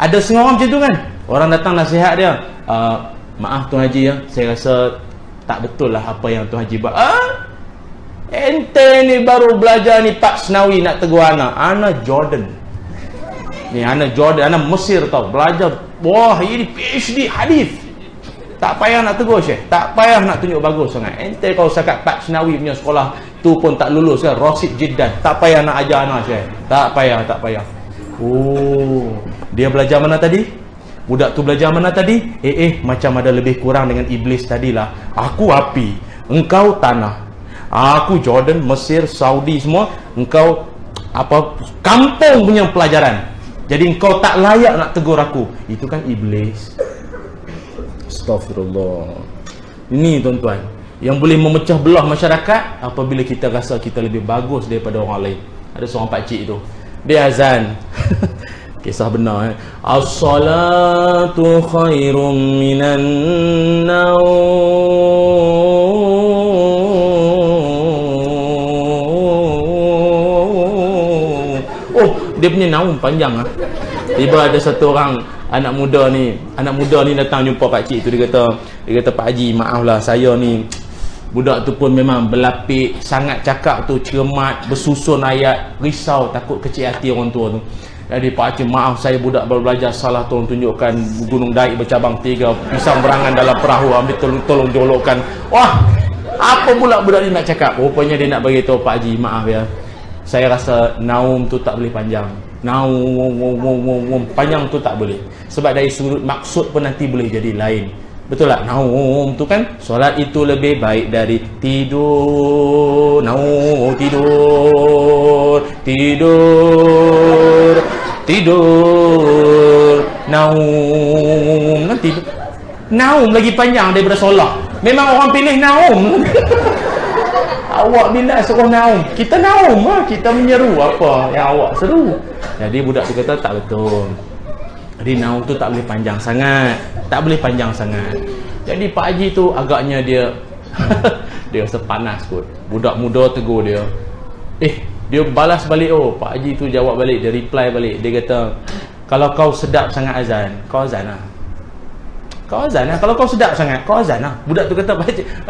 Ada setengah orang macam tu kan? Orang datang nasihat dia uh, maaf Tuan Haji ya. Saya rasa tak betul lah apa yang Tuan Haji buat. Ah? ente ni baru belajar ni Pak Senawi nak tegur anak. Anak Jordan. Ni anak Jordan anak Mesir tau. Belajar. Wah ini PhD hadis. Tak payah nak tegur syekh. Tak payah nak tunjuk bagus sangat. Ente kalau sakat Pak Senawi punya sekolah tu pun tak lulus kan rosid jiddan tak payah nak ajar anak syekh. Tak payah tak payah. Oh dia belajar mana tadi Budak tu belajar mana tadi? Eh eh macam ada lebih kurang dengan iblis tadilah. Aku api, engkau tanah. Aku Jordan, Mesir, Saudi semua, engkau apa kampung punya pelajaran. Jadi engkau tak layak nak tegur aku. Itu kan iblis. Astagfirullah. Ini tuan-tuan, yang boleh memecah belah masyarakat apabila kita rasa kita lebih bagus daripada orang lain. Ada seorang pak cik tu. Dia azan. [LAUGHS] kisah benar eh? As-salatu khairum minan naum. Oh dia punya naum panjang ah. Tiba ada satu orang anak muda ni anak muda ni datang jumpa pak cik tu. Dia kata dia kata pak haji maaflah saya ni. Budak tu pun memang berlapik sangat cakap tu cermat bersusun ayat risau takut kecil hati orang tua tu jadi Pak Haji maaf saya budak baru belajar salah tolong tunjukkan Gunung Daik bercabang tiga pisang berangan dalam perahu ambil tolong tolong jolokkan. Wah apa pula budak ni nak cakap? Rupanya dia nak bagi tahu Pak Haji maaf ya saya rasa naum tu tak boleh panjang. Naum panjang tu tak boleh. Sebab dari sudut maksud pun nanti boleh jadi lain. Betul tak? Naum tu kan? Solat itu lebih baik dari tidur. Naum tidur tidur tidur. Naum. Tidur. Naum lagi panjang daripada solat. Memang orang pilih naum. [LAUGHS] Awak bila suruh naum? Kita naum lah kita menyeru. Apa yang awak seru? Jadi budak tu kata tak betul. Jadi naum tu tak boleh panjang sangat. Tak boleh panjang sangat. Jadi Pak Haji tu agaknya dia [LAUGHS] dia rasa panas kot. Budak muda tegur dia eh dia balas balik oh Pak Haji tu jawab balik dia reply balik. Dia kata kalau kau sedap sangat azan kau azan lah. Kau azan lah. Kalau kau sedap sangat kau azan lah. Budak tu kata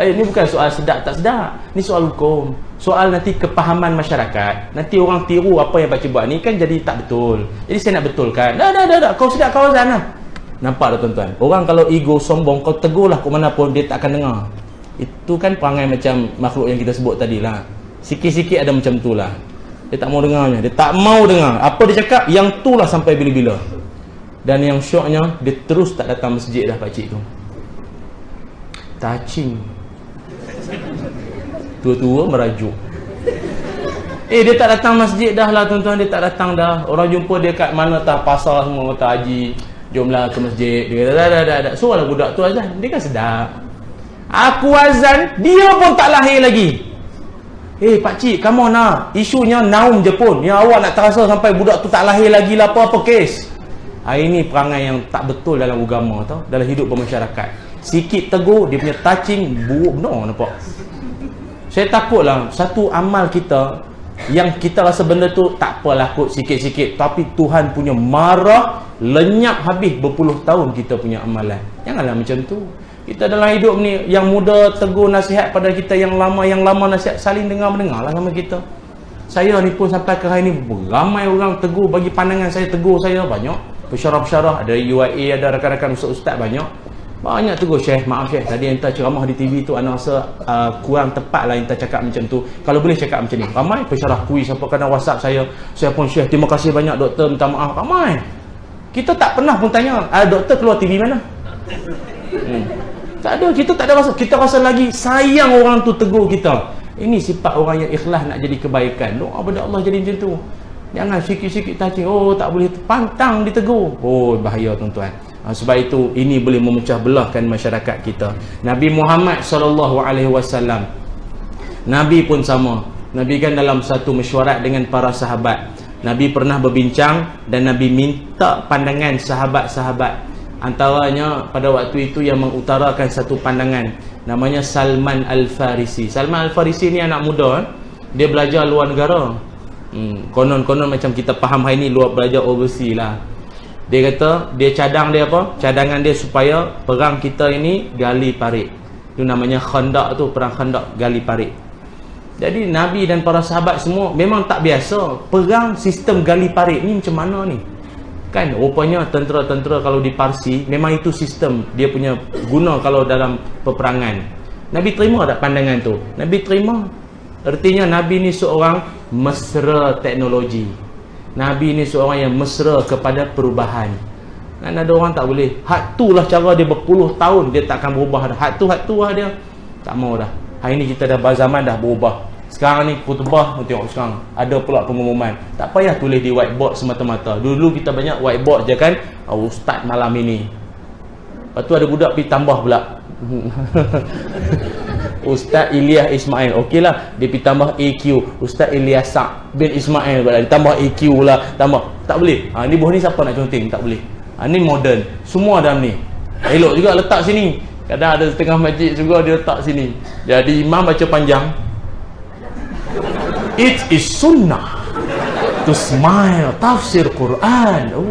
eh, ni bukan soal sedap tak sedap. Ni soal hukum. Soal nanti kepahaman masyarakat. Nanti orang tiru apa yang Pak buat ni kan jadi tak betul. Jadi saya nak betulkan. Dah dah dah, dah. kau sedap kau azan lah. Nampak tak tuan-tuan? Orang kalau ego sombong kau tegurlah ke mana pun dia tak akan dengar. Itu kan perangai macam makhluk yang kita sebut tadi lah. Sikit-sikit ada macam tu lah dia tak mau dengarnya. Dia tak mau dengar. Apa dia cakap? Yang tu lah sampai bila-bila. Dan yang syoknya dia terus tak datang masjid dah pakcik tu. Touching tua-tua merajuk. Eh dia tak datang masjid dah lah tuan-tuan. Dia tak datang dah. Orang jumpa dia kat mana tak pasal semua kata haji jomlah ke masjid. Dia kata dah dah dah, so lah budak tu azan. Dia kan sedap. Aku azan dia pun tak lahir lagi Eh pak cik, kamu nak isunya naum je pun. Yang awak nak terasa sampai budak tu tak lahir lagi lah apa-apa kes. Ha, ini perangai yang tak betul dalam agama tau, dalam hidup bermasyarakat. Sikit tegur dia punya touching buruk benar nampak. Saya takutlah satu amal kita yang kita rasa benda tu tak apalah kot sikit-sikit tapi Tuhan punya marah lenyap habis berpuluh tahun kita punya amalan. Janganlah macam tu kita dalam hidup ni yang muda tegur nasihat pada kita yang lama yang lama nasihat saling dengar mendengar lah sama kita. Saya ni pun sampai ke hari ni ramai orang tegur bagi pandangan saya tegur saya banyak. Pesyarah-pesyarah ada UIA ada rakan-rakan ustaz-ustaz banyak. Banyak tegur Syekh maaf Syekh tadi yang ceramah di TV tu anak rasa uh, kurang tepat lah yang cakap macam tu. Kalau boleh cakap macam ni. Ramai pesyarah kuis apa kadang whatsapp saya. Saya pun Syekh terima kasih banyak doktor minta maaf. Ramai. Kita tak pernah pun tanya ah, doktor keluar TV mana? Hmm. Tak ada kita tak ada rasa kita rasa lagi sayang orang tu tegur kita ini sifat orang yang ikhlas nak jadi kebaikan doa pada Allah jadi macam tu jangan sikit-sikit touching oh tak boleh pantang ditegur oh bahaya tuan-tuan Ha, sebab itu ini boleh memecah belahkan masyarakat kita. Nabi Muhammad sallallahu alaihi wasallam Nabi pun sama. Nabi kan dalam satu mesyuarat dengan para sahabat. Nabi pernah berbincang dan Nabi minta pandangan sahabat-sahabat. Antaranya pada waktu itu yang mengutarakan satu pandangan namanya Salman Al-Farisi. Salman Al-Farisi ni anak muda eh? Dia belajar luar negara. Hmm, konon-konon macam kita faham hari ni luar belajar overseas lah. Dia kata dia cadang dia apa? Cadangan dia supaya perang kita ini gali parit. Itu namanya khandak tu, perang khandak gali parit. Jadi Nabi dan para sahabat semua memang tak biasa perang sistem gali parit ni macam mana ni? Kan rupanya tentera-tentera kalau di Parsi memang itu sistem dia punya guna kalau dalam peperangan. Nabi terima tak pandangan tu? Nabi terima. Artinya Nabi ni seorang mesra teknologi. Nabi ni seorang yang mesra kepada perubahan. Kan ada orang tak boleh. Hak tu lah cara dia berpuluh tahun dia tak akan berubah dah. Hak tu, hak tu lah dia. Tak mau dah. Hari ni kita dah zaman dah berubah. Sekarang ni khutbah, tengok sekarang. Ada pula pengumuman. Tak payah tulis di whiteboard semata-mata. Dulu kita banyak whiteboard je kan. Oh, ustaz malam ini. Lepas tu ada budak pergi tambah pula. [LAUGHS] Ustaz Ilyas Ismail. Okeylah Dia pergi tambah AQ Ustaz Ilyas Sa' bin Ismail Dia tambah AQ lah. Tambah. Tak boleh. Ha, Ni buah ni siapa nak conteng Tak boleh. Ha, Ni modern. Semua dalam ni. Elok juga letak sini. Kadang ada setengah masjid juga Dia letak sini. Jadi imam baca panjang It is sunnah To smile Tafsir Quran oh.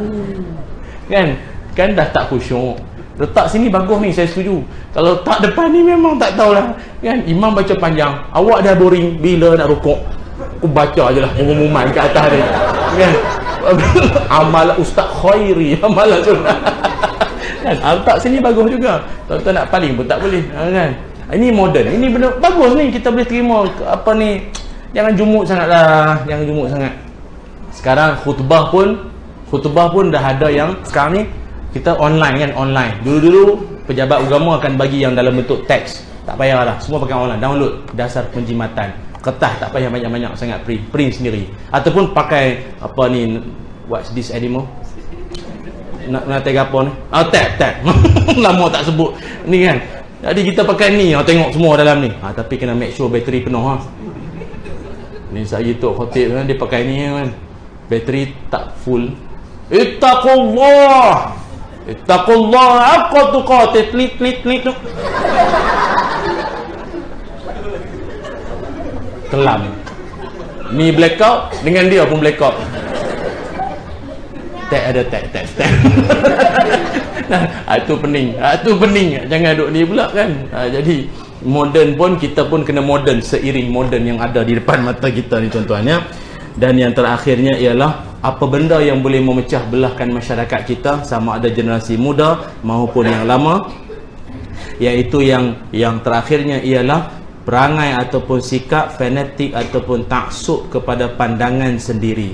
Kan Kan dah tak khusyuk Letak sini bagus ni saya setuju. Kalau tak depan ni memang tak tahulah. Kan imam baca panjang, awak dah boring bila nak rukuk. Aku baca ajalah pengumuman kat atas ni. Kan? [LAUGHS] amal ustaz khairi amal sunnah. [LAUGHS] kan? Letak sini bagus juga. Tuan-tuan nak paling pun tak boleh. Ha, kan? Ini moden. Ini benda bagus ni kita boleh terima apa ni. Jangan jumuk sangatlah. Jangan jumuk sangat. Sekarang khutbah pun khutbah pun dah ada yang sekarang ni kita online kan online. Dulu-dulu pejabat agama akan bagi yang dalam bentuk teks. Tak payahlah semua pakai online. Download dasar penjimatan. Kertas tak payah banyak-banyak sangat print print sendiri. Ataupun pakai apa ni what's this animal? Nak nak tag apa ni? Ah tag tag. [LAUGHS] Lama tak sebut. Ni kan. Jadi kita pakai ni ah, tengok semua dalam ni. Ah, tapi kena make sure bateri penuh ha. Ni saya tu khotib kan dia pakai ni kan. Bateri tak full. Ittaqullah. Ittaqullah haqqa tuqatih klik klik klik Kelam Ni. Blackout dengan dia pun blackout. Tak ada tak tak tak [LAUGHS] Nah, itu pening. Itu pening. Jangan duduk ni pula kan. Ha, jadi moden pun kita pun kena moden seiring moden yang ada di depan mata kita ni tuan-tuan ya. Dan yang terakhirnya ialah apa benda yang boleh memecah belahkan masyarakat kita sama ada generasi muda maupun yang lama iaitu yang yang terakhirnya ialah perangai ataupun sikap fanatik ataupun taksub kepada pandangan sendiri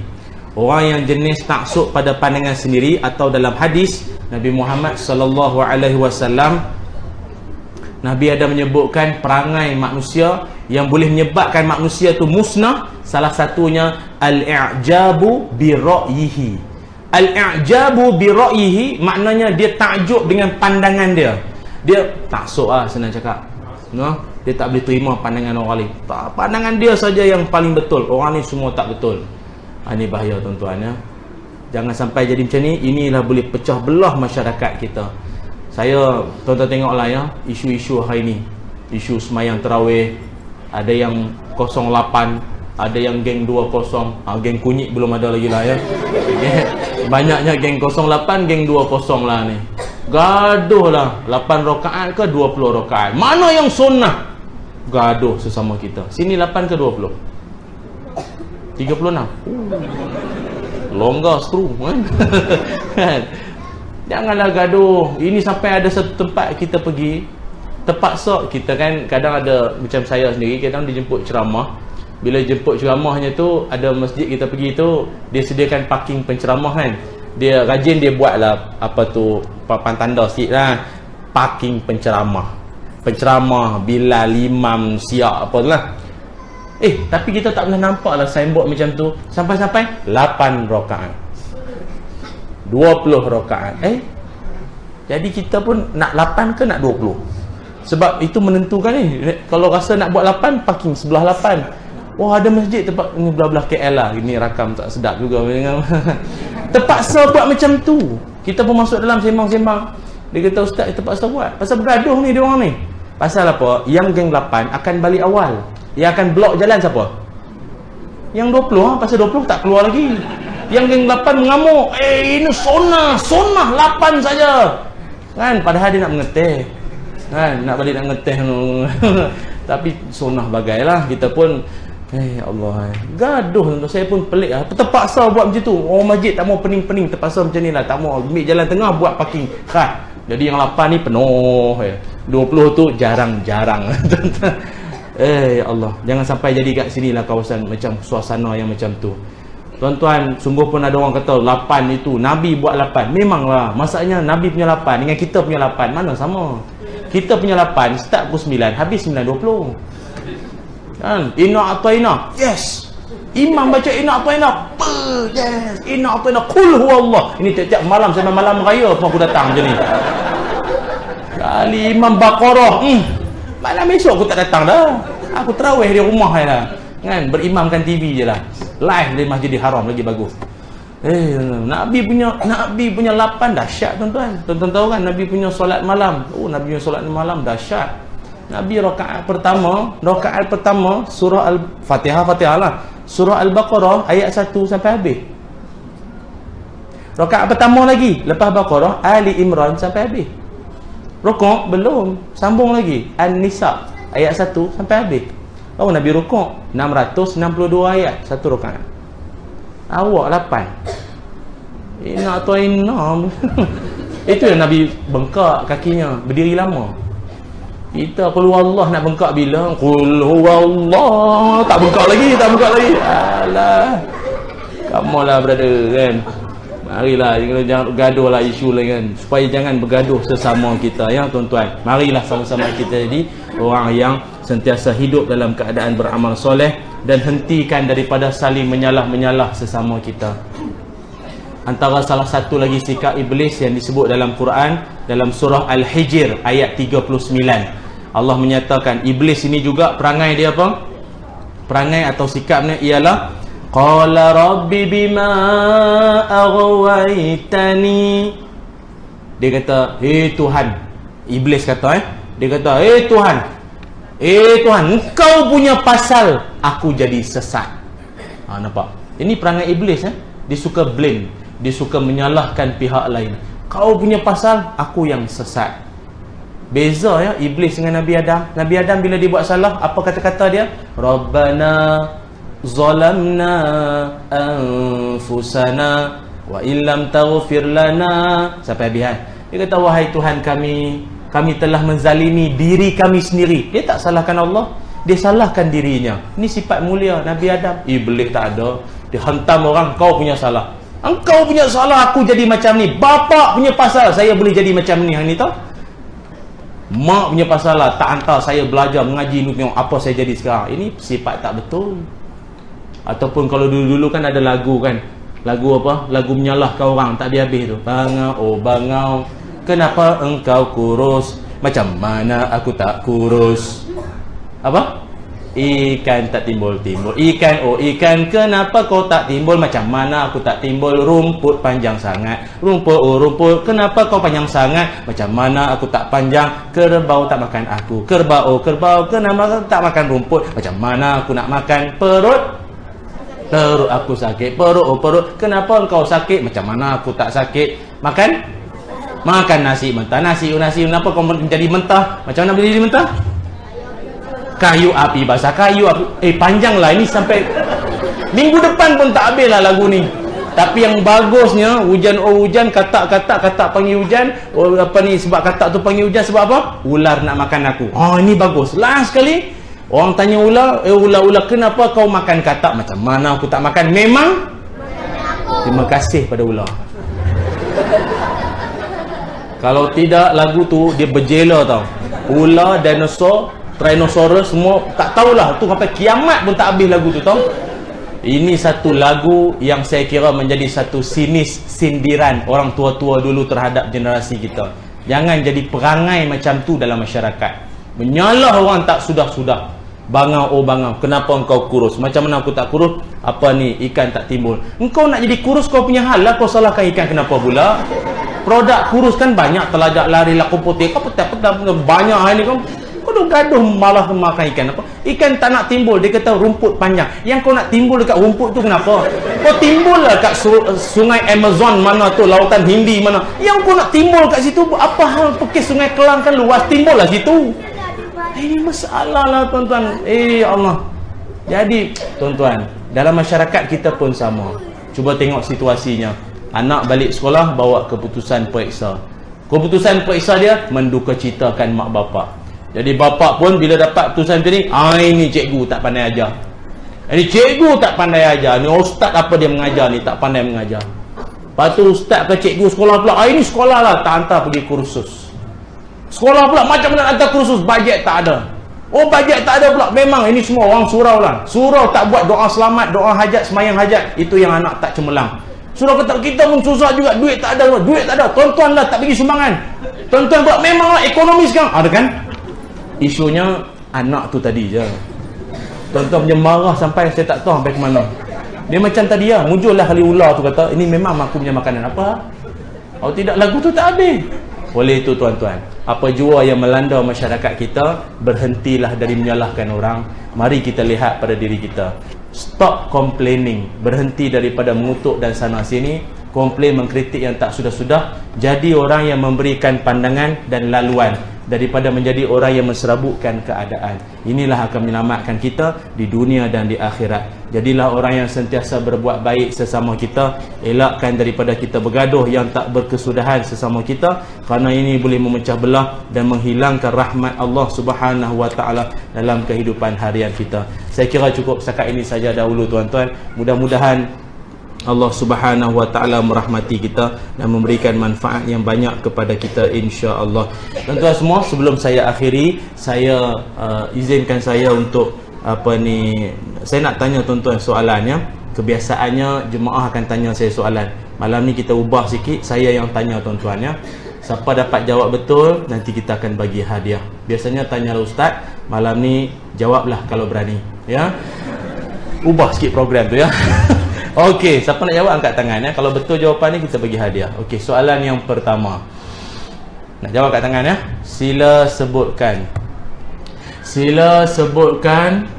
orang yang jenis taksub pada pandangan sendiri atau dalam hadis Nabi Muhammad sallallahu alaihi wasallam Nabi ada menyebutkan perangai manusia yang boleh menyebabkan manusia itu musnah. Salah satunya al-i'jabu bi ra'yihi. Al-i'jabu bi ra'yihi maknanya dia takjub dengan pandangan dia. Dia taksub ah senang cakap. No? dia tak boleh terima pandangan orang lain. Tak, pandangan dia saja yang paling betul. Orang ni semua tak betul. Ha, ini bahaya tuan-tuan ya. Jangan sampai jadi macam ni. Inilah boleh pecah belah masyarakat kita saya tuan-tuan tengoklah ya isu-isu hari ni. Isu semayang terawih ada yang 08 ada yang geng 20 ha, geng kunyit belum ada lagi lah ya. [LAUGHS] Banyaknya geng 08 geng 20 lah ni. Gaduh lah. 8 rokaat ke 20 rokaat mana yang sunnah? Gaduh sesama kita. Sini 8 ke 20 36 longgar stru kan [LAUGHS] janganlah gaduh. Ini sampai ada satu tempat kita pergi. Terpaksa kita kan kadang ada macam saya sendiri kadang dijemput ceramah. Bila jemput ceramahnya tu ada masjid kita pergi tu dia sediakan parking penceramah kan. Dia rajin dia buat lah apa tu papan tanda sikit lah. Parking penceramah. Penceramah bila limam siap apa tu lah. Eh tapi kita tak pernah nampak lah signboard macam tu. Sampai-sampai 8 rakaat 20 rakaat eh jadi kita pun nak 8 ke nak 20 sebab itu menentukan ni kalau rasa nak buat 8 parking sebelah 8 Wah ada masjid tempat ni belah-belah KL lah. Ini rakam tak sedap juga. [LAUGHS] terpaksa buat macam tu. Kita pun masuk dalam sembang-sembang. Dia kata ustaz terpaksa buat. Pasal bergaduh ni dia orang ni. Pasal apa? Yang geng 8 akan balik awal. Yang akan blok jalan siapa? Yang 20 ha? Pasal 20 tak keluar lagi. Yang geng 8 mengamuk. Eh ini sonah. Sonah 8 saja. Kan? Padahal dia nak mengeteh. Kan? Nak balik nak mengeteh. [LAUGHS] Tapi sonah bagailah. Kita pun Eh Allah eh. Gaduh Saya pun pelik lah Terpaksa buat macam tu Orang masjid tak mau pening-pening Terpaksa macam ni lah Tak mau ambil jalan tengah Buat parking Khat Jadi yang 8 ni penuh eh. 20 tu jarang-jarang [LAUGHS] Eh ya Allah Jangan sampai jadi kat sini lah kawasan Macam suasana yang macam tu Tuan-tuan Sungguh pun ada orang kata 8 itu Nabi buat 8 Memanglah Masalahnya Nabi punya 8 Dengan kita punya 8 Mana sama Kita punya 8 Start pukul 9 Habis 9.20 Kan? Inna ataina. Yes. Imam baca inna ataina. Yes. Inna ataina. Kul huwa Allah. Ini tiap-tiap malam sampai malam raya pun aku datang macam ni. Kali Imam Baqarah. Hmm. Malam esok aku tak datang dah. Aku terawih di rumah je lah. Kan? Berimamkan TV je lah. Live di Masjidil Haram lagi bagus. Eh, Nabi punya Nabi punya lapan dahsyat tuan-tuan. Tuan-tuan tahu kan Nabi punya solat malam. Oh, Nabi punya solat malam dahsyat. Nabi rakaat pertama, rakaat pertama surah Al-Fatihah Fatihah lah. Surah Al-Baqarah ayat 1 sampai habis. Rakaat pertama lagi, lepas Baqarah Ali Imran sampai habis. Rukuk belum, sambung lagi An-Nisa ayat 1 sampai habis. Oh Nabi rukuk 662 ayat satu rakaat. Awak 8. Ina atau ina. Itu yang Nabi bengkak kakinya, berdiri lama. Kita keluar Allah nak bengkak bila? Qul Allah Tak bengkak lagi, tak bengkak lagi. Alah. Kamu lah brother kan. Marilah jangan gaduh lah isu lah kan. Supaya jangan bergaduh sesama kita ya tuan-tuan. Marilah sama-sama kita jadi orang yang sentiasa hidup dalam keadaan beramal soleh dan hentikan daripada saling menyalah-menyalah sesama kita. Antara salah satu lagi sikap iblis yang disebut dalam Quran dalam surah Al-Hijr ayat 39. Allah menyatakan iblis ini juga perangai dia apa? Perangai atau sikapnya ialah qala rabbi bima aghwaytani. Dia kata, "Hei Tuhan." Iblis kata eh, dia kata, "Hei Tuhan. Eh Tuhan, engkau punya pasal aku jadi sesat." Ha nampak? Ini perangai iblis eh. Dia suka blame, dia suka menyalahkan pihak lain. Kau punya pasal, aku yang sesat. Beza ya iblis dengan Nabi Adam. Nabi Adam bila dia buat salah, apa kata-kata dia? Rabbana zalamna anfusana wa illam taghfir lana sampai habis kan. Dia kata wahai Tuhan kami, kami telah menzalimi diri kami sendiri. Dia tak salahkan Allah, dia salahkan dirinya. Ini sifat mulia Nabi Adam. Iblis tak ada. Dia hentam orang kau punya salah. Engkau punya salah aku jadi macam ni. Bapak punya pasal saya boleh jadi macam ni. Hang ni tahu? Mak punya pasal lah tak hantar saya belajar mengaji ni tengok apa saya jadi sekarang. Ini sifat tak betul. Ataupun kalau dulu-dulu kan ada lagu kan. Lagu apa? Lagu menyalahkan orang tak habis-habis tu. Bangau, oh bangau. Kenapa engkau kurus? Macam mana aku tak kurus? Apa? Ikan tak timbul-timbul. Ikan, oh ikan. Kenapa kau tak timbul? Macam mana aku tak timbul? Rumput panjang sangat. Rumput, oh rumput. Kenapa kau panjang sangat? Macam mana aku tak panjang? Kerbau tak makan aku. Kerbau, oh kerbau. Kenapa tak makan rumput? Macam mana aku nak makan Perut? Perut aku sakit. Perut, oh perut. Kenapa kau sakit? Macam mana aku tak sakit? Makan Makan nasi mentah Nasi, nasi Kenapa kau menjadi mentah Macam mana boleh jadi mentah kayu api basah kayu api eh panjang lah ini sampai minggu depan pun tak habis lah lagu ni Tapi yang bagusnya hujan oh hujan katak-katak katak panggil hujan oh, apa ni sebab katak tu panggil hujan sebab apa? Ular nak makan aku. Oh ini bagus. Last sekali orang tanya ular, eh ular-ular kenapa kau makan katak? Macam mana aku tak makan? Memang Terima kasih pada ular. Kalau tidak lagu tu dia berjela tau. Ular, dinosaur, Tyrannosaurus semua tak tahulah tu sampai kiamat pun tak habis lagu tu tau. Ini satu lagu yang saya kira menjadi satu sinis sindiran orang tua-tua dulu terhadap generasi kita. Jangan jadi perangai macam tu dalam masyarakat. Menyalah orang tak sudah-sudah. Bangau oh bangau, kenapa engkau kurus? Macam mana aku tak kurus? Apa ni ikan tak timbul? Engkau nak jadi kurus kau punya hal lah kau salahkan ikan kenapa pula? Produk kurus kan banyak telajak lari laku putih. Kau petak-petak banyak hari kau kau dah gaduh malah makan ikan apa? Ikan tak nak timbul, dia kata rumput panjang. Yang kau nak timbul dekat rumput tu kenapa? Kau timbul lah kat sungai Amazon mana tu, lautan Hindi mana. Yang kau nak timbul kat situ, apa hal pergi sungai Kelang kan luas, timbul lah situ. Eh, ini masalah lah tuan-tuan. Eh Allah. Jadi, tuan-tuan, dalam masyarakat kita pun sama. Cuba tengok situasinya. Anak balik sekolah, bawa keputusan periksa. Keputusan periksa dia, menduka citakan mak bapak. Jadi bapak pun bila dapat tulisan macam ni, ah ini cikgu tak pandai ajar. Ini cikgu tak pandai ajar. Ni ustaz apa dia mengajar ni tak pandai mengajar. Lepas tu ustaz ke cikgu sekolah pula, ah ini sekolah lah tak hantar pergi kursus. Sekolah pula macam mana hantar kursus, bajet tak ada. Oh bajet tak ada pula. Memang ini semua orang surau lah. Surau tak buat doa selamat, doa hajat, semayang hajat. Itu yang anak tak cemerlang. Surau kata kita pun susah juga, duit tak ada, duit tak ada. Tuan-tuan lah tak bagi sumbangan. Tuan-tuan pula memanglah ekonomi sekarang. Ada kan? isunya anak tu tadi je. Tuan-tuan punya marah sampai saya tak tahu sampai ke mana. Dia macam tadi lah. Muncullah kali ular tu kata ini memang aku punya makanan apa? Kalau tidak. Lagu tu tak habis. Oleh itu tuan-tuan apa jua yang melanda masyarakat kita berhentilah dari menyalahkan orang. Mari kita lihat pada diri kita stop complaining. Berhenti daripada mengutuk dan sana sini. Komplain mengkritik yang tak sudah-sudah. Jadi orang yang memberikan pandangan dan laluan daripada menjadi orang yang menserabutkan keadaan. Inilah akan menyelamatkan kita di dunia dan di akhirat. Jadilah orang yang sentiasa berbuat baik sesama kita, elakkan daripada kita bergaduh yang tak berkesudahan sesama kita kerana ini boleh memecah belah dan menghilangkan rahmat Allah Subhanahu wa taala dalam kehidupan harian kita. Saya kira cukup setakat ini saja dahulu tuan-tuan. Mudah-mudahan Allah Subhanahu wa taala merahmati kita dan memberikan manfaat yang banyak kepada kita insya-Allah. Tuan-tuan semua, sebelum saya akhiri, saya uh, izinkan saya untuk apa ni saya nak tanya tuan-tuan soalannya. Kebiasaannya jemaah akan tanya saya soalan. Malam ni kita ubah sikit, saya yang tanya tuan-tuan ya. Siapa dapat jawab betul, nanti kita akan bagi hadiah. Biasanya tanya ustaz, malam ni jawablah kalau berani, ya. Ubah sikit program tu ya. [LAUGHS] Okey, siapa nak jawab angkat tangan ya. Kalau betul jawapan ni kita bagi hadiah. Okey, soalan yang pertama. Nak jawab angkat tangan ya. Sila sebutkan. Sila sebutkan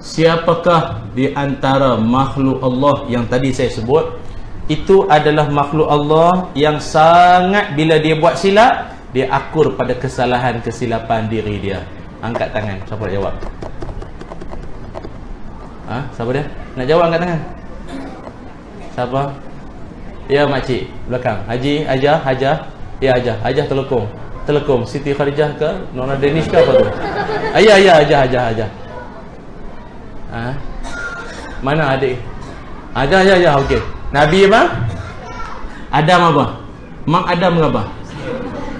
siapakah di antara makhluk Allah yang tadi saya sebut itu adalah makhluk Allah yang sangat bila dia buat silap dia akur pada kesalahan kesilapan diri dia. Angkat tangan. Siapa nak jawab? Ha? Siapa dia? Nak jawab angkat tangan. Siapa? Ya makcik belakang. Haji, Ajah, Hajah. Ya Ajah, Ajah Telekong. Telekong Siti Kharijah ke Nona Danish ke apa tu? Ayah, ayah, Ajah, Ajah, Ajah. Ha? Mana adik? Ajah, Ajah, Ajah. Okey. Nabi apa? Adam apa? Mak Adam apa?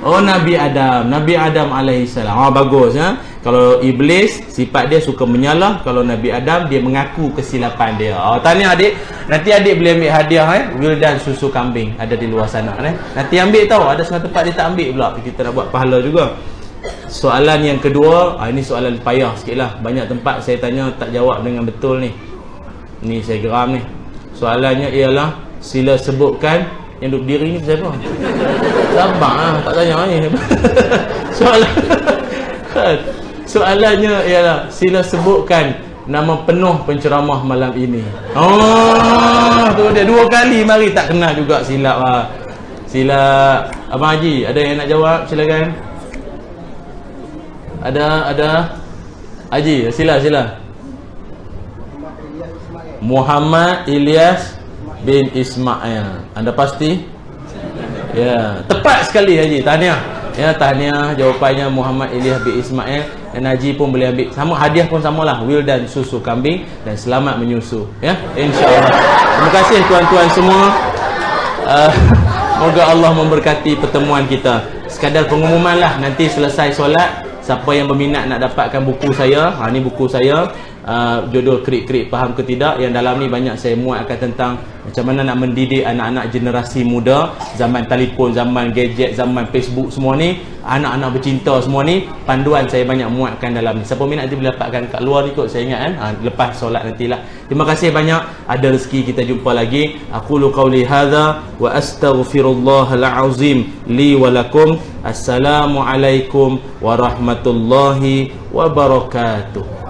Oh Nabi Adam, Nabi Adam alaihi salam. Oh bagus ya. Kalau iblis sifat dia suka menyalah, kalau Nabi Adam dia mengaku kesilapan dia. Oh tanya adik, nanti adik boleh ambil hadiah eh, wildan susu kambing ada di luar sana eh. Nanti ambil tahu, ada setengah tempat dia tak ambil pula. Kita nak buat pahala juga. Soalan yang kedua, ah, ini soalan payah sikitlah. Banyak tempat saya tanya tak jawab dengan betul ni. Ni saya geram ni. Soalannya ialah sila sebutkan yang duduk diri ni siapa? Sabar ah, tak tanya ni. [LAUGHS] Soalan [LAUGHS] Soalannya ialah sila sebutkan nama penuh penceramah malam ini. Oh, tu dia dua kali mari tak kenal juga silap ah. Sila Abang Haji, ada yang nak jawab? Silakan. Ada ada Haji, sila sila. Muhammad Ilyas bin Ismail. Anda pasti? Ya, tepat sekali Haji. Tahniah. Ya, tahniah jawapannya Muhammad Ilyas bin Ismail dan Haji pun boleh ambil. Sama hadiah pun samalah. Will dan susu kambing dan selamat menyusu. Ya, insya-Allah. Terima kasih tuan-tuan semua. Uh, [LAUGHS] moga Allah memberkati pertemuan kita. Sekadar pengumuman lah nanti selesai solat siapa yang berminat nak dapatkan buku saya ha ni buku saya uh, jodoh krik-krik faham ke tidak? Yang dalam ni banyak saya muat akan tentang macam mana nak mendidik anak-anak generasi muda. Zaman telefon zaman gadget zaman Facebook semua ni anak-anak bercinta semua ni panduan saya banyak muatkan dalam ni. Siapa minat nanti boleh dapatkan kat luar ni kot saya ingat kan ha, lepas solat nantilah. Terima kasih banyak. Ada rezeki kita jumpa lagi. Aku lu qauli hadza wa astaghfirullahal azim li wa lakum. Assalamualaikum warahmatullahi wabarakatuh